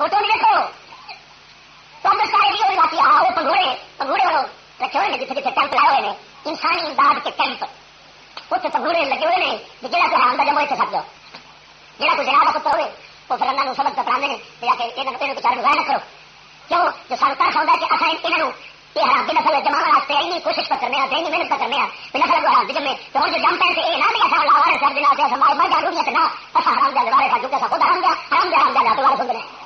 ہوتے نہیں دیکھو سب سارے بھی ہوئی باتی آؤ پگوڑے پگوڑے والوں رکھے ہوئے جیسے جیسے ٹینپ لائے ہوئے ہیں۔ انسانی داد کے ٹینپ اتنے پگوڑے لگے ہوئے ہیں کہ جہاں کوئی آمدہ جمع سب جاؤ جہاں کوئی جناب کتا ہوئے، وہ پھر انہوں نے سبق تو پڑھانے لے کے یہ نکتے بچار گایا نہ کرو۔ کیوں؟ جو سرکار ہوتا ہے کہ اصل یہاں یہ حرام کی نسل جمع واسطے ایسی کوشش پر کرنے ہیں محنت پر کرنے ہیں نسل کو حرام جمے تو ہم جو جانتا ہے کہ یہ نہ بھی ایسا لاوارے سر دن آتے ہیں ہمارے بڑھ جا رہی ہے کہ نہ ایسا حرام جا لاوارے سر جو کہ ایسا خود حرام جا حرام جا حرام جا لاتے والے سن رہے ہیں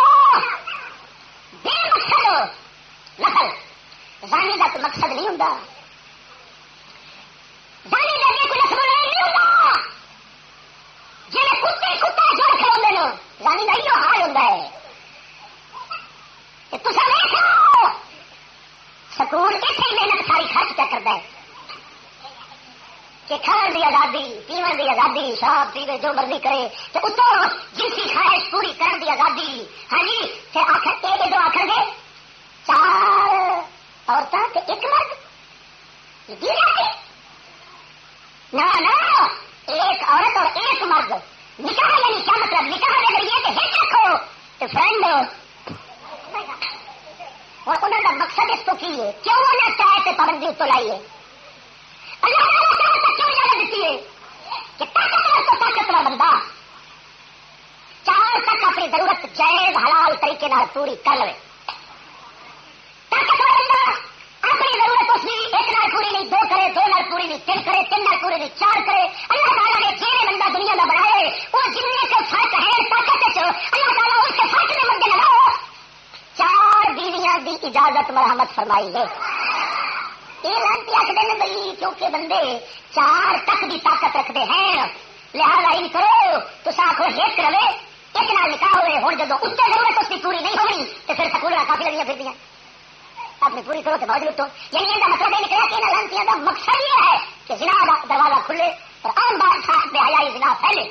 نسل زانے کا تو مقصد نہیں ہوں زانے کا کوئی نسل نہیں ہوں جی کتے کتا جڑ کھڑے ہوں زانے کا یہ حال ہوتا ہے۔ تصا سکول کتنے محنت ساری خرچ کیا کرتا ہے۔ کہ کھان دی آزادی، پیون دی آزادی، شراب پیوے جو مرضی کرے تو اتوں جنسی خواہش پوری کرن دی آزادی۔ ہاں جی آخر یہ جو آخر گے چار عورتیں ایک مرد۔ جی نہ ایک عورت اور ایک مرد۔ نکاح یعنی کیا مطلب؟ نکاح یعنی اگر یہ کہ ہٹ رکھو تو فرینڈ اور انہوں کا مقصد اس کو کی ہے کیوں انہیں چاہے پابندی تو لائیے۔ اللہ تعالیٰ کیوں اجازت دیتی ہے؟ کہ طاقتور تو طاقتور بندہ۔ چار تک اپنی ضرورت جائز، حلال طریقے پوری کر لے۔ طاقتور بندہ اپنی ضرورت اس ایک نال پوری نہیں دو کرے دو نال پوری نہیں تین کرے تین نال پوری نہیں چار کرے اللہ تعالیٰ نے بندہ دنیا کا وہ فرق ہے طاقت اللہ تعالیٰ اس کے فرق میں لگاؤ چار بیویاں دی اجازت مرحمت فرمائی ہے یہ لانتی آخر بھائی کیونکہ بندے چار تک بھی طاقت رکھتے ہیں۔ لہٰذا ہی کرو تو ساخو ایک ایک نال نکاح ہوئے ہوں جب اتنے ضرورت اس کی پوری نہیں ہونی تو پھر سکول کافی لگیاں پھر دیا اپنی پوری کرو تو بہت لٹو. یعنی یہ مطلب یہ نکلا کہ انہیں لانتیاں کا مقصد یہ ہے کہ جنا کا دروازہ کھلے اور عام بات ساتھ بے حیائی جنا پھیلے.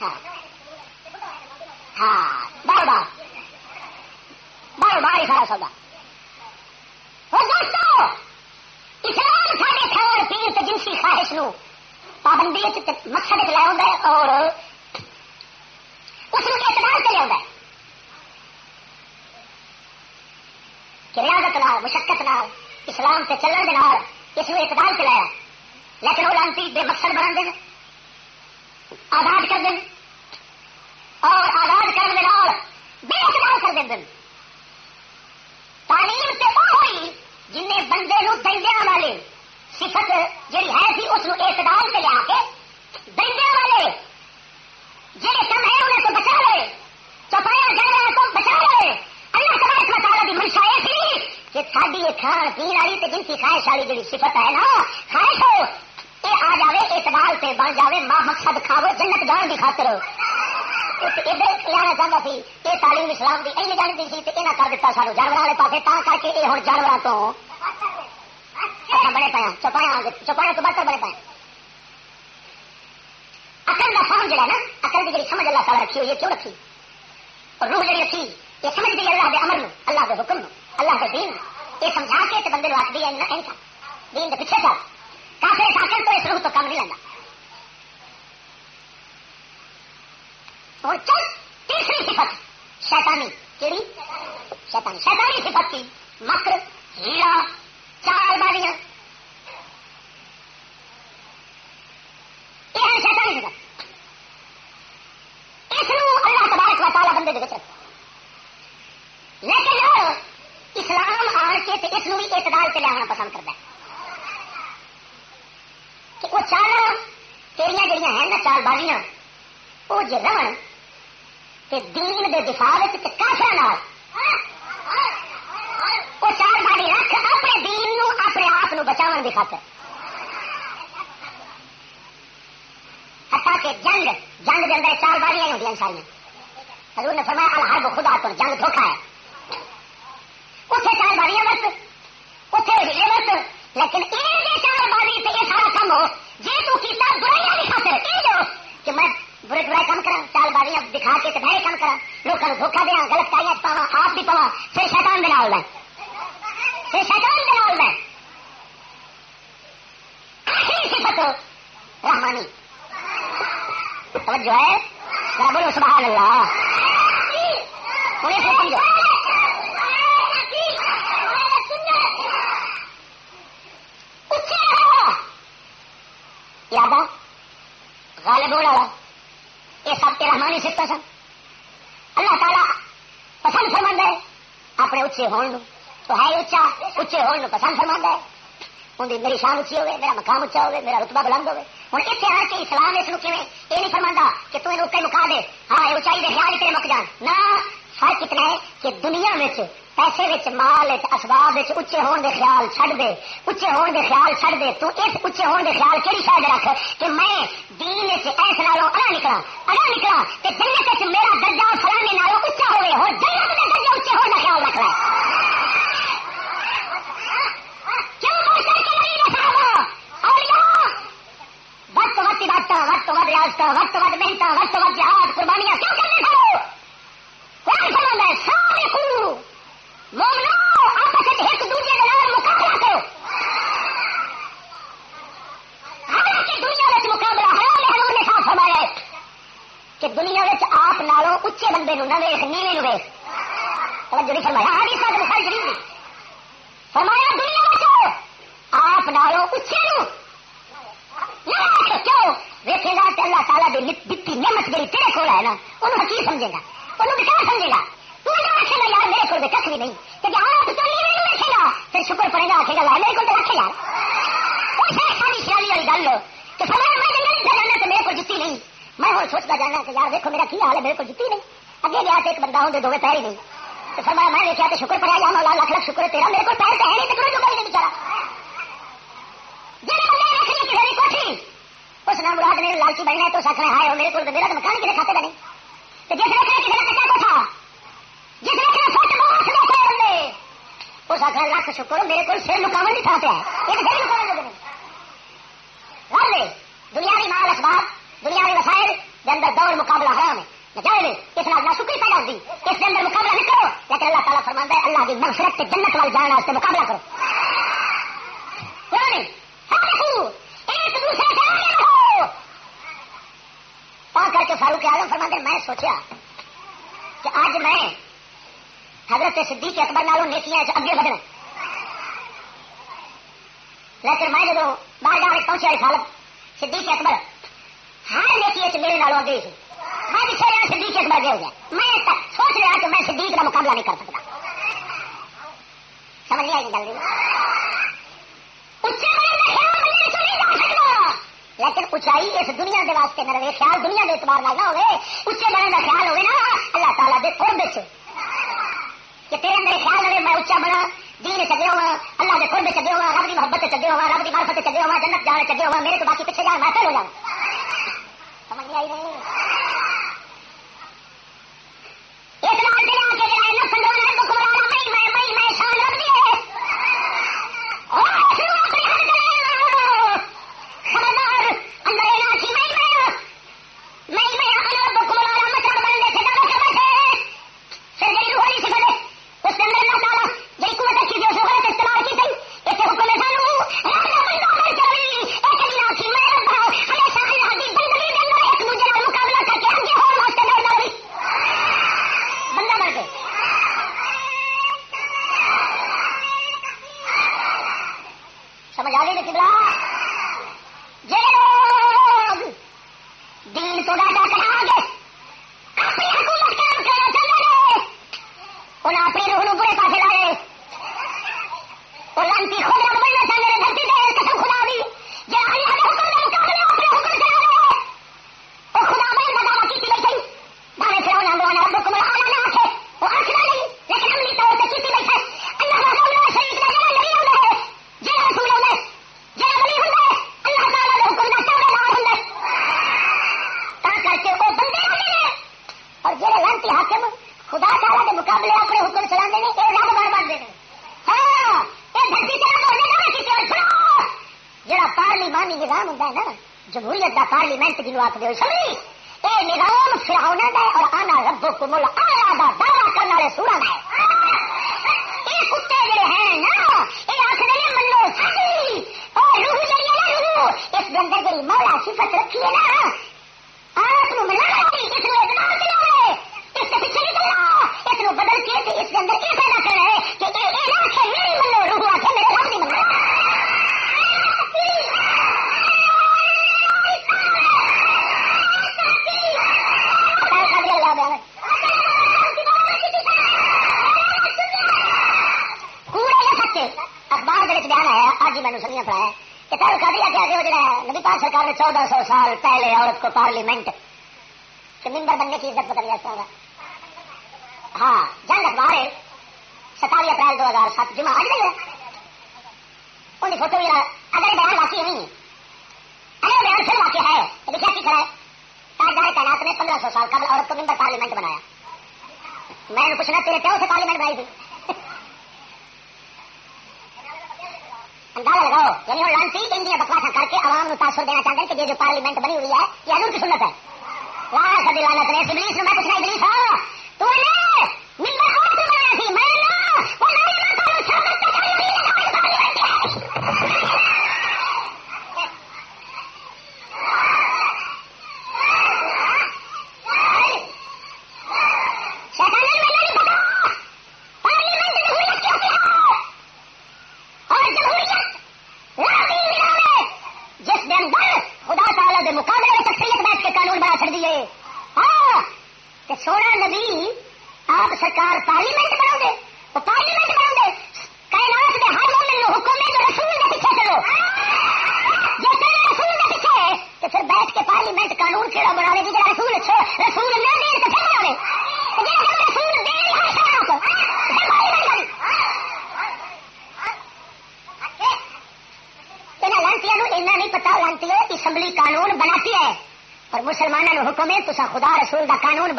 ہاں. ہاں. بار بار. بار بار ہی کھڑا سودا. دوستو اسلام سارے کھان پیر تو جنسی خواہش نو. پابندی مقصد لیا اور اس اعتدال سے لیا ریاضت نال، مشقت نال، اسلام سے چلن کے نال، اس اعتدال سے لایا لیکن وہ لانتی بے مقصد بنا دیں آزاد کر دیں اور آزاد کرنے بے اعتدال کر دیں تعلیم سے وہ ہوئی جن نے بندے نو دندیا والے، صفت جی ہے سی اس اعتدال سے لیا کے دندیا والے۔ جہے کم ہے انہیں تو بچا لے۔ چپایا جا جانا تو بچا لے اللہ تبارک تعالیٰ کی منشا یہ تھی کہ ساری یہ کھان پین والی تو جنسی خواہش والی جی صفت ہے نا، خواہش ہو یہ آ جائے اعتبار سے بن جائے ماں مقصد کھاو جنت جان کی خاطر۔ ادھر لانا چاہتا سی یہ تعلیم اسلام کی این جانتی سی تو یہاں کر دیتا سارے جانور والے پاس تا کر کے یہ ہوں جانوروں تو۔ بڑے پایا ہاں، چپایا چپایا تو بہتر بڑے پائے ہاں۔ اکل کا فارم نا اکل کی جی سمجھ اللہ تعالیٰ رکھی ہوئی ہے، کیوں رکھی؟ اور روح جی رکھی، یہ سمجھ گئی اللہ کے امر اللہ کے حکم اللہ کے دین۔ یہ سمجھا کے تو بندے رکھ دی دین کے پیچھے چل۔ کافی ساکن تو اس روح تو کم نہیں لینا اور چل، تیسری صفت، شیطانی۔ کیڑی؟ شیطانی۔ شیطانی صفت کی، مکر، ہیرا، چار باریاں یہ ہے شیطانی صفت۔ اس اللہ تبارک و تعالی بندے کے لیکن اسلام آن کے اس بھی اعتدال سے لیا پسند کرتا ہے۔ کہ وہ چار تیریاں جہاں ہیں نا چار باریاں وہ جی رہن دین دے دفاع کافر وہ چار باری رکھ اپنے دین نو، اپنے آپ بچاؤ کی خاطر۔ ہٹا کے جنگ جنگ کے اندر چار باریاں ہی ہوتی ساری حضور نے فرمایا، الحرب خدا تو جنگ دھوکھا ہے۔ اتنے چار باریاں بس اتنے ہلے بس لیکن یہ چار باری سے یہ سارا کم ہو جی تو کیتا برائیاں بھی خاطر کہ میں برے برائے کام کرا چال بازیاں دکھا کے تو بہرے کام کرا لوگوں کو دھوکھا دیا، غلط کاریاں پاوا آپ بھی پوا پھر شیطان بنا ہوتا پھر شیطان بنا ہوتا آخری صفت رحمانی۔ توجہ ہے؟ بولو، سبحان اللہ۔ انہیں سے سمجھو۔ یاد غالب ہونے والا یہ سب تیرا مانی سکتا سن اللہ تعالیٰ پسند فرما ہے۔ اپنے اچے ہون تو ہے اچا اچے ہون پسند فرما ہے۔ ان میری شان اچھی ہوگی میرا مقام اچا ہوگی میرا رتبہ بلند ہوگی ہوں اتنے آ کے اسلام اس کو یہ نہیں فرما کہ تم مکا دے ہاں یہ اچائی دے خیال تیرے مک جان۔ نہ، فرق اتنا ہے کہ دنیا میں پیسے وچ مال وچ اسباب وچ اچے ہون دے خیال چھڈ دے اچے ہون دے خیال چھڈ دے، تو اس اچے ہون دے خیال کہڑی شاید رکھ کہ میں دین وچ ایس نالوں اگا نکلا اگا نکلا تو جنت وچ میرا درجہ فلانے نالوں اچا ہوئے ہو جنت کا درجہ اچے ہونے کا خیال رکھ رہا ہے وقت وقت عبادت وقت وقت ریاست وقت وقت محنت وقت وقت جہاد، قربانیاں، کیوں کرنے کھڑو کوئی سمجھ ہے سارے کہ دنیا آپ نالوں اچے بندے نو نہ ویخ نیوے نو ویخ توجہ نہیں فرمایا ہاں، بخاری شریف فرمایا، دنیا آپ نالوں اچے نو کیوں؟ گا اللہ تعالیٰ کی دتی نعمت جی تیرے کو ہے نا، انہوں کی سمجھے گا؟ انہوں کیا سمجھے گا؟ تو آخے یار، میرے کو کچھ بھی نہیں۔ کہ آپ تو نہیں رکھے گا پھر شکر پڑے گا آخے گا میرے کو رکھے یار۔ ساری سیالی والی گل کہ سمجھ میں جنگل جانا تو میرے کو جتی نہیں۔ میں ہوں سوچتا جانا کہ یار، دیکھو میرا کی حال ہے، میرے کو جتی نہیں۔ اگے گیا ایک بندہ ہوں دو پیر ہی نہیں۔ تو فرمایا میں دیکھا تو شکر پڑا جانا لاکھ لاکھ شکر تیرا۔ میرے کو پیر تو ہے نہیں، تو جو نہیں بچارا جی بندہ رکھ لیا کسی کوٹھی، اس نے مراد نے لالچی بننا ہے، تو سکھ رہا ہے میرے کو میرا تو مکان کسی کھاتے کا نہیں۔ تو جس رکھنا کسی کا کچا کوٹھا جس رکھنا فٹ باس رکھے بندے اس آخر لاکھ شکر میرے کو سر مکاون نہیں کھاتے ہیں ایک سر مکاون لوگ نہیں لے دنیاوی مال، اسباب، دنیاوی وسائل کے اندر دور مقابلہ حرام ہے۔ جائے اس نال نہ شکری پیدا ہوتی اس کے اندر مقابلہ نہیں کرو۔ لیکن اللہ تعالیٰ فرماتا ہے، اللہ کی مغفرت کے جنت وال جانا اس سے مقابلہ کرو۔ یعنی، ہاں ایک دوسرے سے آگے رہو کر کے فاروق اعظم فرماتے میں سوچا کہ آج میں حضرت صدیق اکبر نالوں نیکیاں اگے بڑھنا لیکن میں جب باہر جا کے پہنچا حالت صدیق اکبر ہر نیکی میرے نالوں اگے سی میں بھی چھوڑا صدیق اکبر گیا۔ ہو گیا میں سوچ رہا کہ میں صدیق کا مقابلہ نہیں کر سکتا۔ سمجھ نہیں آئی گل لیکن اچائی اس دنیا کے واسطے نہ رہے، خیال دنیا کے اعتبار نہ ہوئے۔ اچے بنے کا خیال ہوئے نا، اللہ تعالیٰ کے قرب کہ تیرے اندر خیال رہے میں اچا بنا، دین چگے ہوا، اللہ کے قرب چگے ہوا، رب کی محبت چگے ہوا، رب کی معرفت چگے ہوا، جنت جانے چگے ہوا، میرے تو باقی پیچھے جانا میں ہو جاؤں۔ سمجھ نہیں آئی نہیں ایک لال دل آ کے جائے نہ سنگوانا کو کمرانا میں میں میں میں شان رب دی ہے خبردار اندر علاقی میں میں میں میں انا رب کو مارا مطلب بننے سے زیادہ خبر ہے پھر گئی روح والی صفت ہے اس کے اندر اللہ تعالیٰ جی قوت کی جو غلط استعمال کی گئی اسے حکم سانو راجا بندہ مر چلی ایک علاقی میں رب ہمیشہ اللہ کی بندگی کے اندر ایک دوسرے کا مقابلہ کر کے آگے اور واسطے ڈر نہ ہوئی بندہ مر گئے سمجھ آ گئی نا کبلا جی لوگ دین تو ڈاٹا کرا گے اپنی حکومت کام کرنا چاہتے ہیں انہیں آپ روح نو برے پاس لائے وہ لانتی خود رب بننا چاہتے ہیں دھرتی دے قسم خدا بھی جی اللہ کے حکم کے مقابلے اپنے حکم کرا رہے وہ خدا بن کا دعویٰ کی بیٹھے دعوے سے ہونا ہوا رب کو ملا نہ آخے وہ آخنا نہیں لیکن عملی طور سے کسی بیٹھے اللہ کا اللہ شریف کا جگہ نہیں ہوتا ہے جی رسول ہوتا ہے جی ولی ہوتا ہے اللہ تعالیٰ کے حکم کا چاہے دار ہوتا ہے تا کر کے وہ بندے ہوتے ہیں اور جہاں لانتی حاکم خدا تعالیٰ کے مقابلے اپنے حکم چلا دیں گے یہ رب بار بار دیں گے ہاں یہ دھرتی سے رب ہونے کا کسی اور سنو جہاں پارلیمانی نظام ہوتا ہے نا ایلیمنٹ جنوب آخر ہو سمجھی یہ نظام فراؤنا ہے اور آنا ربو کو مل آیا دا دعوی کرنے والے سورا ہے یہ کتے جڑے ہیں نا یہ آخر منو ساری اور روح جڑی ہے نا، روح۔ اس کے اندر جڑی مولا صفت رکھی ہے نا آپ ملا اس کو ادنا چلا اس کے پیچھے نہیں چلنا اس کو بدل کے اس کے اندر یہ پیدا کر رہے کہ یہ نہ آخر میری منو روح آخر میرے رب نہیں منو اخبار کے بیان ہے آج ہی میں نے سنیا پڑھا ہے کہ تیرو قادری کیا کہ وہ جڑا نبی پاک سرکار نے چودہ سو سال پہلے عورت کو پارلیمنٹ کے ممبر بننے کی عزت پتہ نہیں ایسا ہوگا ہاں جنگ اخبار ہے۔ ستاوی اپریل دو ہزار سات، جمعہ آج نہیں ہے۔ ان فوٹو اگر بیان واقعی نہیں ہے۔ ارے بیان پھر واقع ہے۔ لکھا کی ہے۔ تاجدار تعینات نے پندرہ سو سال قبل عورت کو ممبر پارلیمنٹ بنایا۔ میں نے پوچھنا تیرے پیو سے پارلیمنٹ بنائی تھی؟ اندازہ لگاؤ یعنی وہ لانسی ان بکواسا کر کے عوام کو تاثر دینا چاہتے ہیں کہ یہ جو پارلیمنٹ بنی ہوئی ہے، یہ حضور کی سنت ہے۔ واہ، سبھی لانت نے ابلیس میں پوچھنا ابلیس ہو تسا خدا رسول دا قانون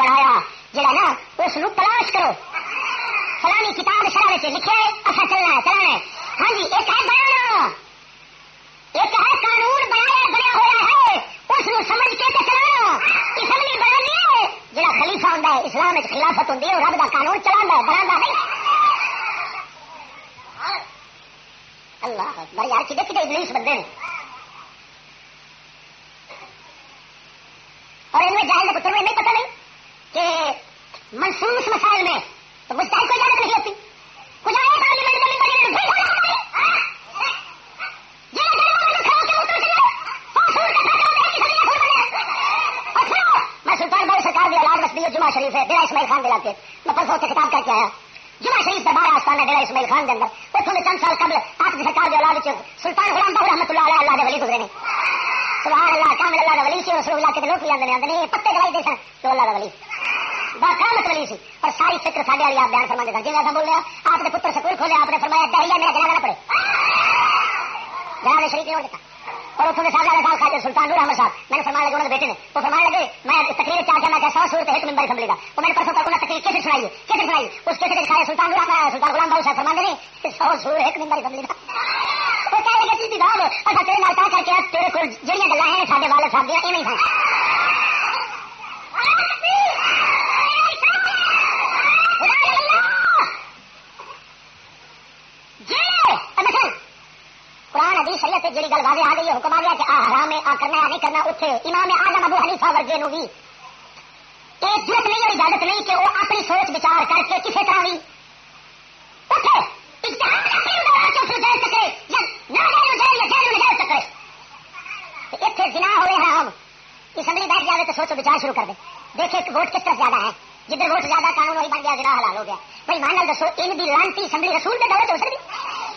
کے میں پرسوں سے خطاب کر کے آیا شریف دربار ڈیرا اسماعیل خان کے اندر۔ اتوں چند سال قبل آپ کی سرکار کے اولاد سلطان غلام اللہ علیہ، اللہ کے ولی گزرے نے سبحان اللہ، کامل اللہ کا ولی سی رسول اللہ کے لوگ پتے گلائی دے سن تو اللہ کا ولی۔ ولی سی ساری فکر ساڈے والی آپ بیان فرما دے جی بول آپ نے پتر سکول کھولے، آپ نے فرمایا دہیا میرا نہ پڑے شریف نے اور اور اتوں میں صاحب صاحب خاطر سلطان نور احمد صاحب، میں نے فرمایا لگے بیٹے نے وہ فرمانے لگے، میں تقریر چار کرنا چاہتا ہوں سورت ایک ممبر سمجھے گا وہ میں نے پرسوں تک انہیں تقریر کیسے سنائی کیسے سنائی اس کیسے کے سارے سلطان نور سلطان غلام بابو صاحب فرمانے نہیں سو سور ایک ممبر سمجھے گا وہ کہہ لگے سیدھی بات اچھا تیرے نال کر کے تیرے کو جہاں گلا ہیں سارے والد صاحب دیا یہ نہیں حدیث شریعت جڑی گل واضح آ گئی ہے، حکم آ گیا کہ حرام آ کرنا نہیں کرنا اتنے امام آدم ابو حنیفہ ورگے نو بھی یہ جرت نہیں اور اجازت نہیں کہ وہ اپنی سوچ بچار کر کے کسی طرح بھی اتنے جنا ہوئے ہیں ہم اسمبلی بیٹھ جائے تو سوچو بچار شروع کر دیں دیکھیں ووٹ کس طرف زیادہ ہے۔ جدھر ووٹ زیادہ قانون وہی بن گیا جنا حلال ہو گیا۔ بھائی مان لال دسو، ان کی لانتی اسمبلی رسول میں دولت ہو سکتی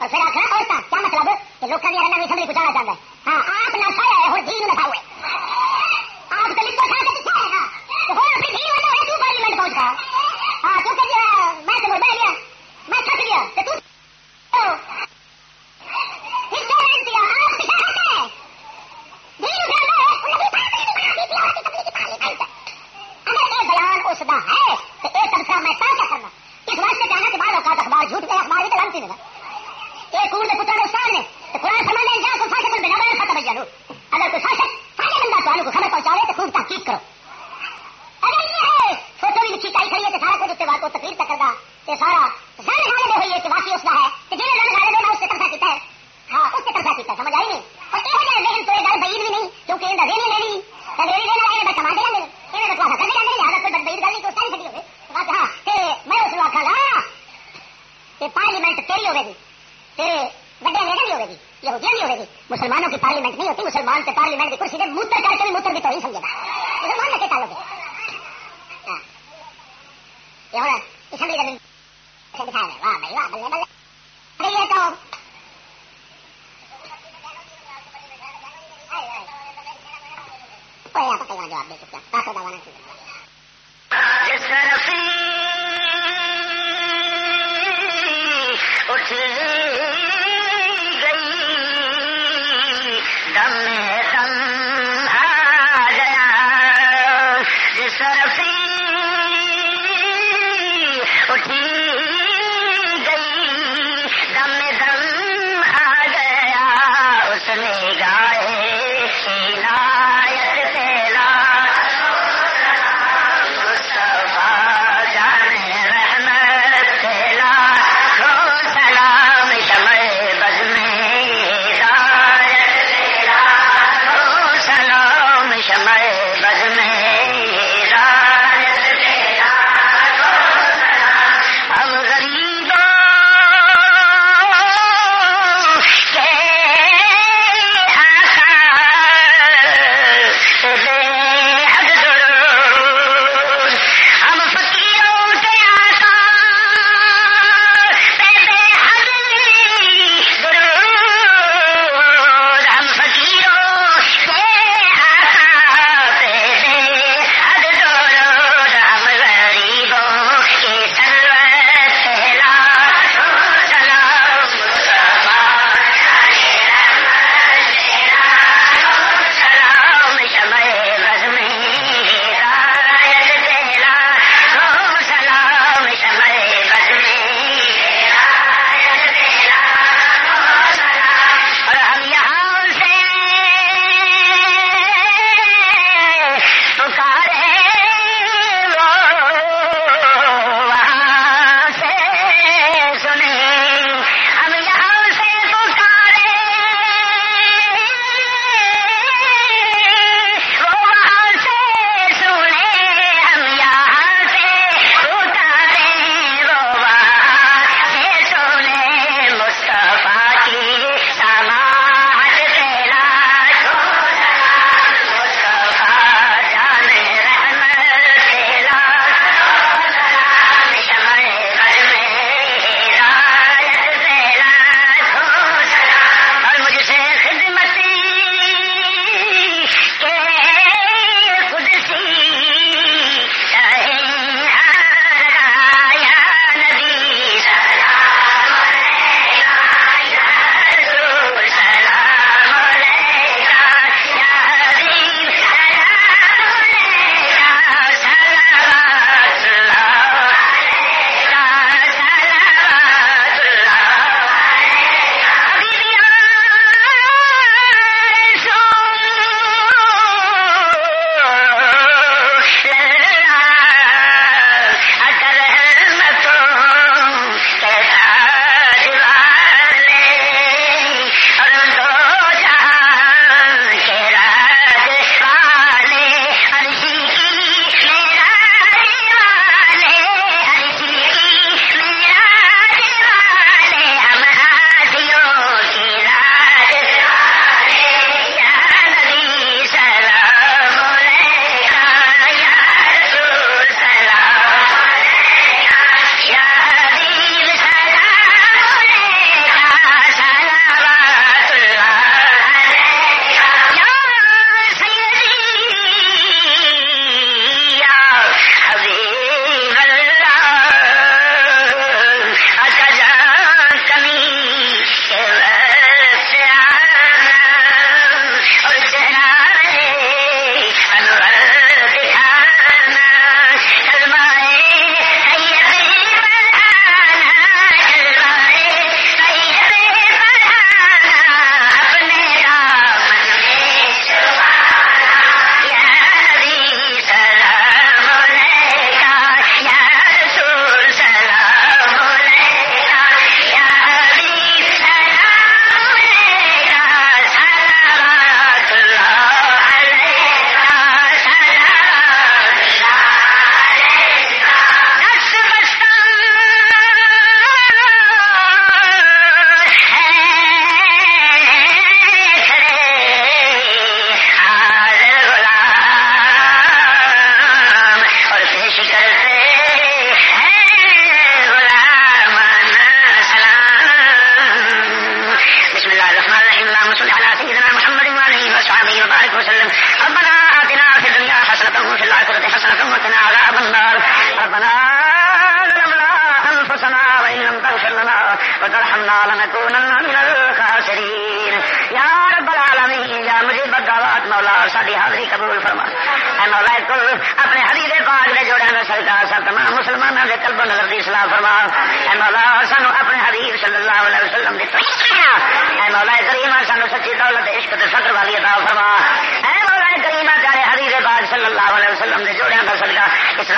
پھر آخر اور کیا مطلب؟ کہ لوگوں کی رنگ سمجھ پہنچانا چاہتا ہے ہاں آپ نہ سوئے اور دین نہ سوئے آپ تو لکھو کھا پہنچ رہا ہاں تو میں تو میں گیا میں تھک گیا یہ سارا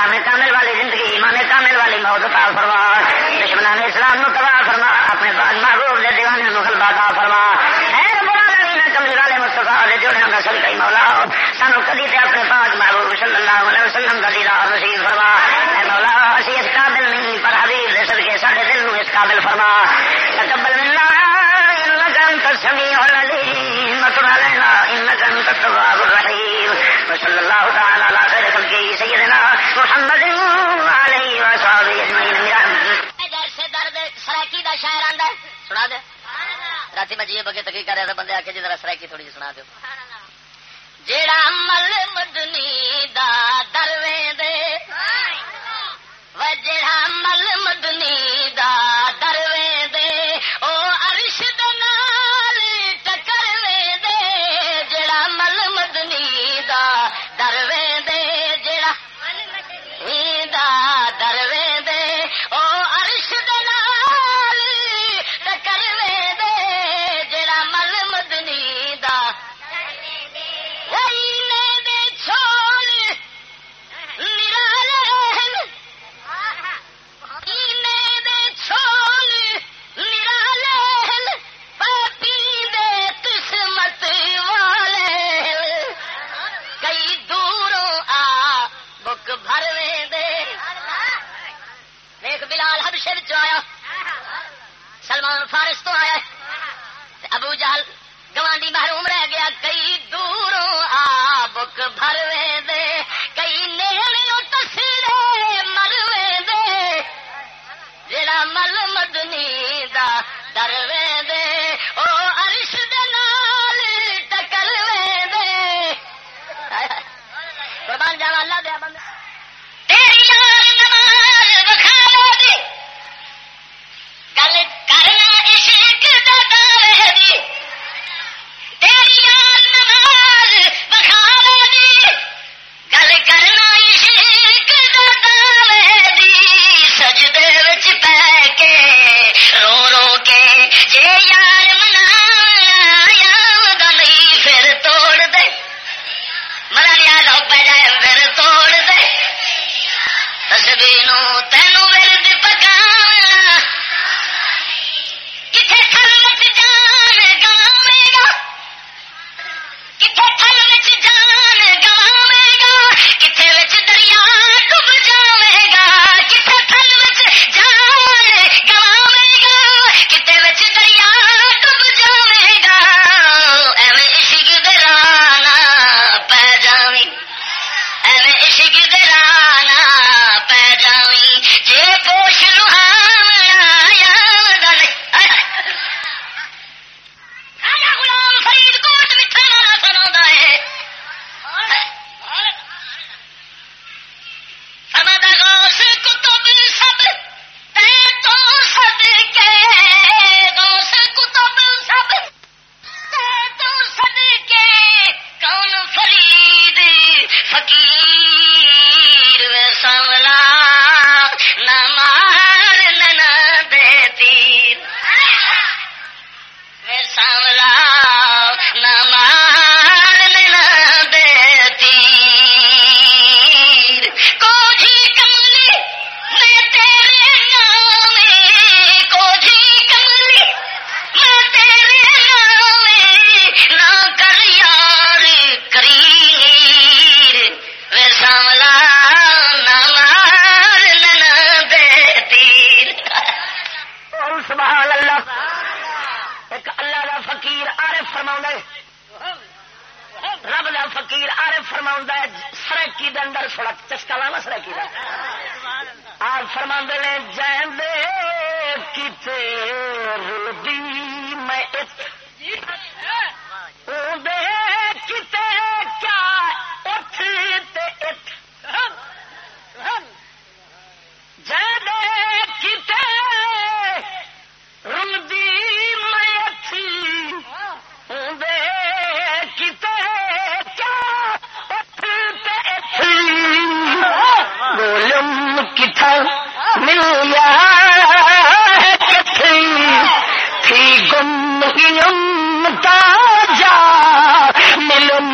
اسلام کامل والی زندگی امام کامل والی موت پا فرما۔ دشمنان اسلام نو تباہ فرما۔ اپنے بعد محبوب دے دیوانے نو غلبہ فرما۔ والے مولا، سانو کدی اپنے پاک محبوب صلی اللہ علیہ وسلم دیدار نصیب فرما۔ اے مولا، اسی اس قابل نہیں، پر حبیب دے کے ساڈے دل نو اس قابل فرما۔ سرائکی دا شاعر آندا ہے؟ سنا دے۔ رات میں جیے بگے تقریر کر رہا تھا، بندے آ کے جی ذرا سرائکی تھوڑی جی سنا دیو۔ جیڑا عمل مدنی دا دروے دے و جیڑا مدنی دا دروے دے او عرش دے فارس تو آیا ابو جال گوانڈی محروم رہ گیا۔ کئی دوروں بک بھروے دے، کئی نیڑیوں تسرے مروے دے۔ جڑا مل مدنی دا دروے دے کر سڑک چسکا لانا سر کی آپ فرما نے جین کتے رلدی میں ملیا تھی گم گم تاجا ملم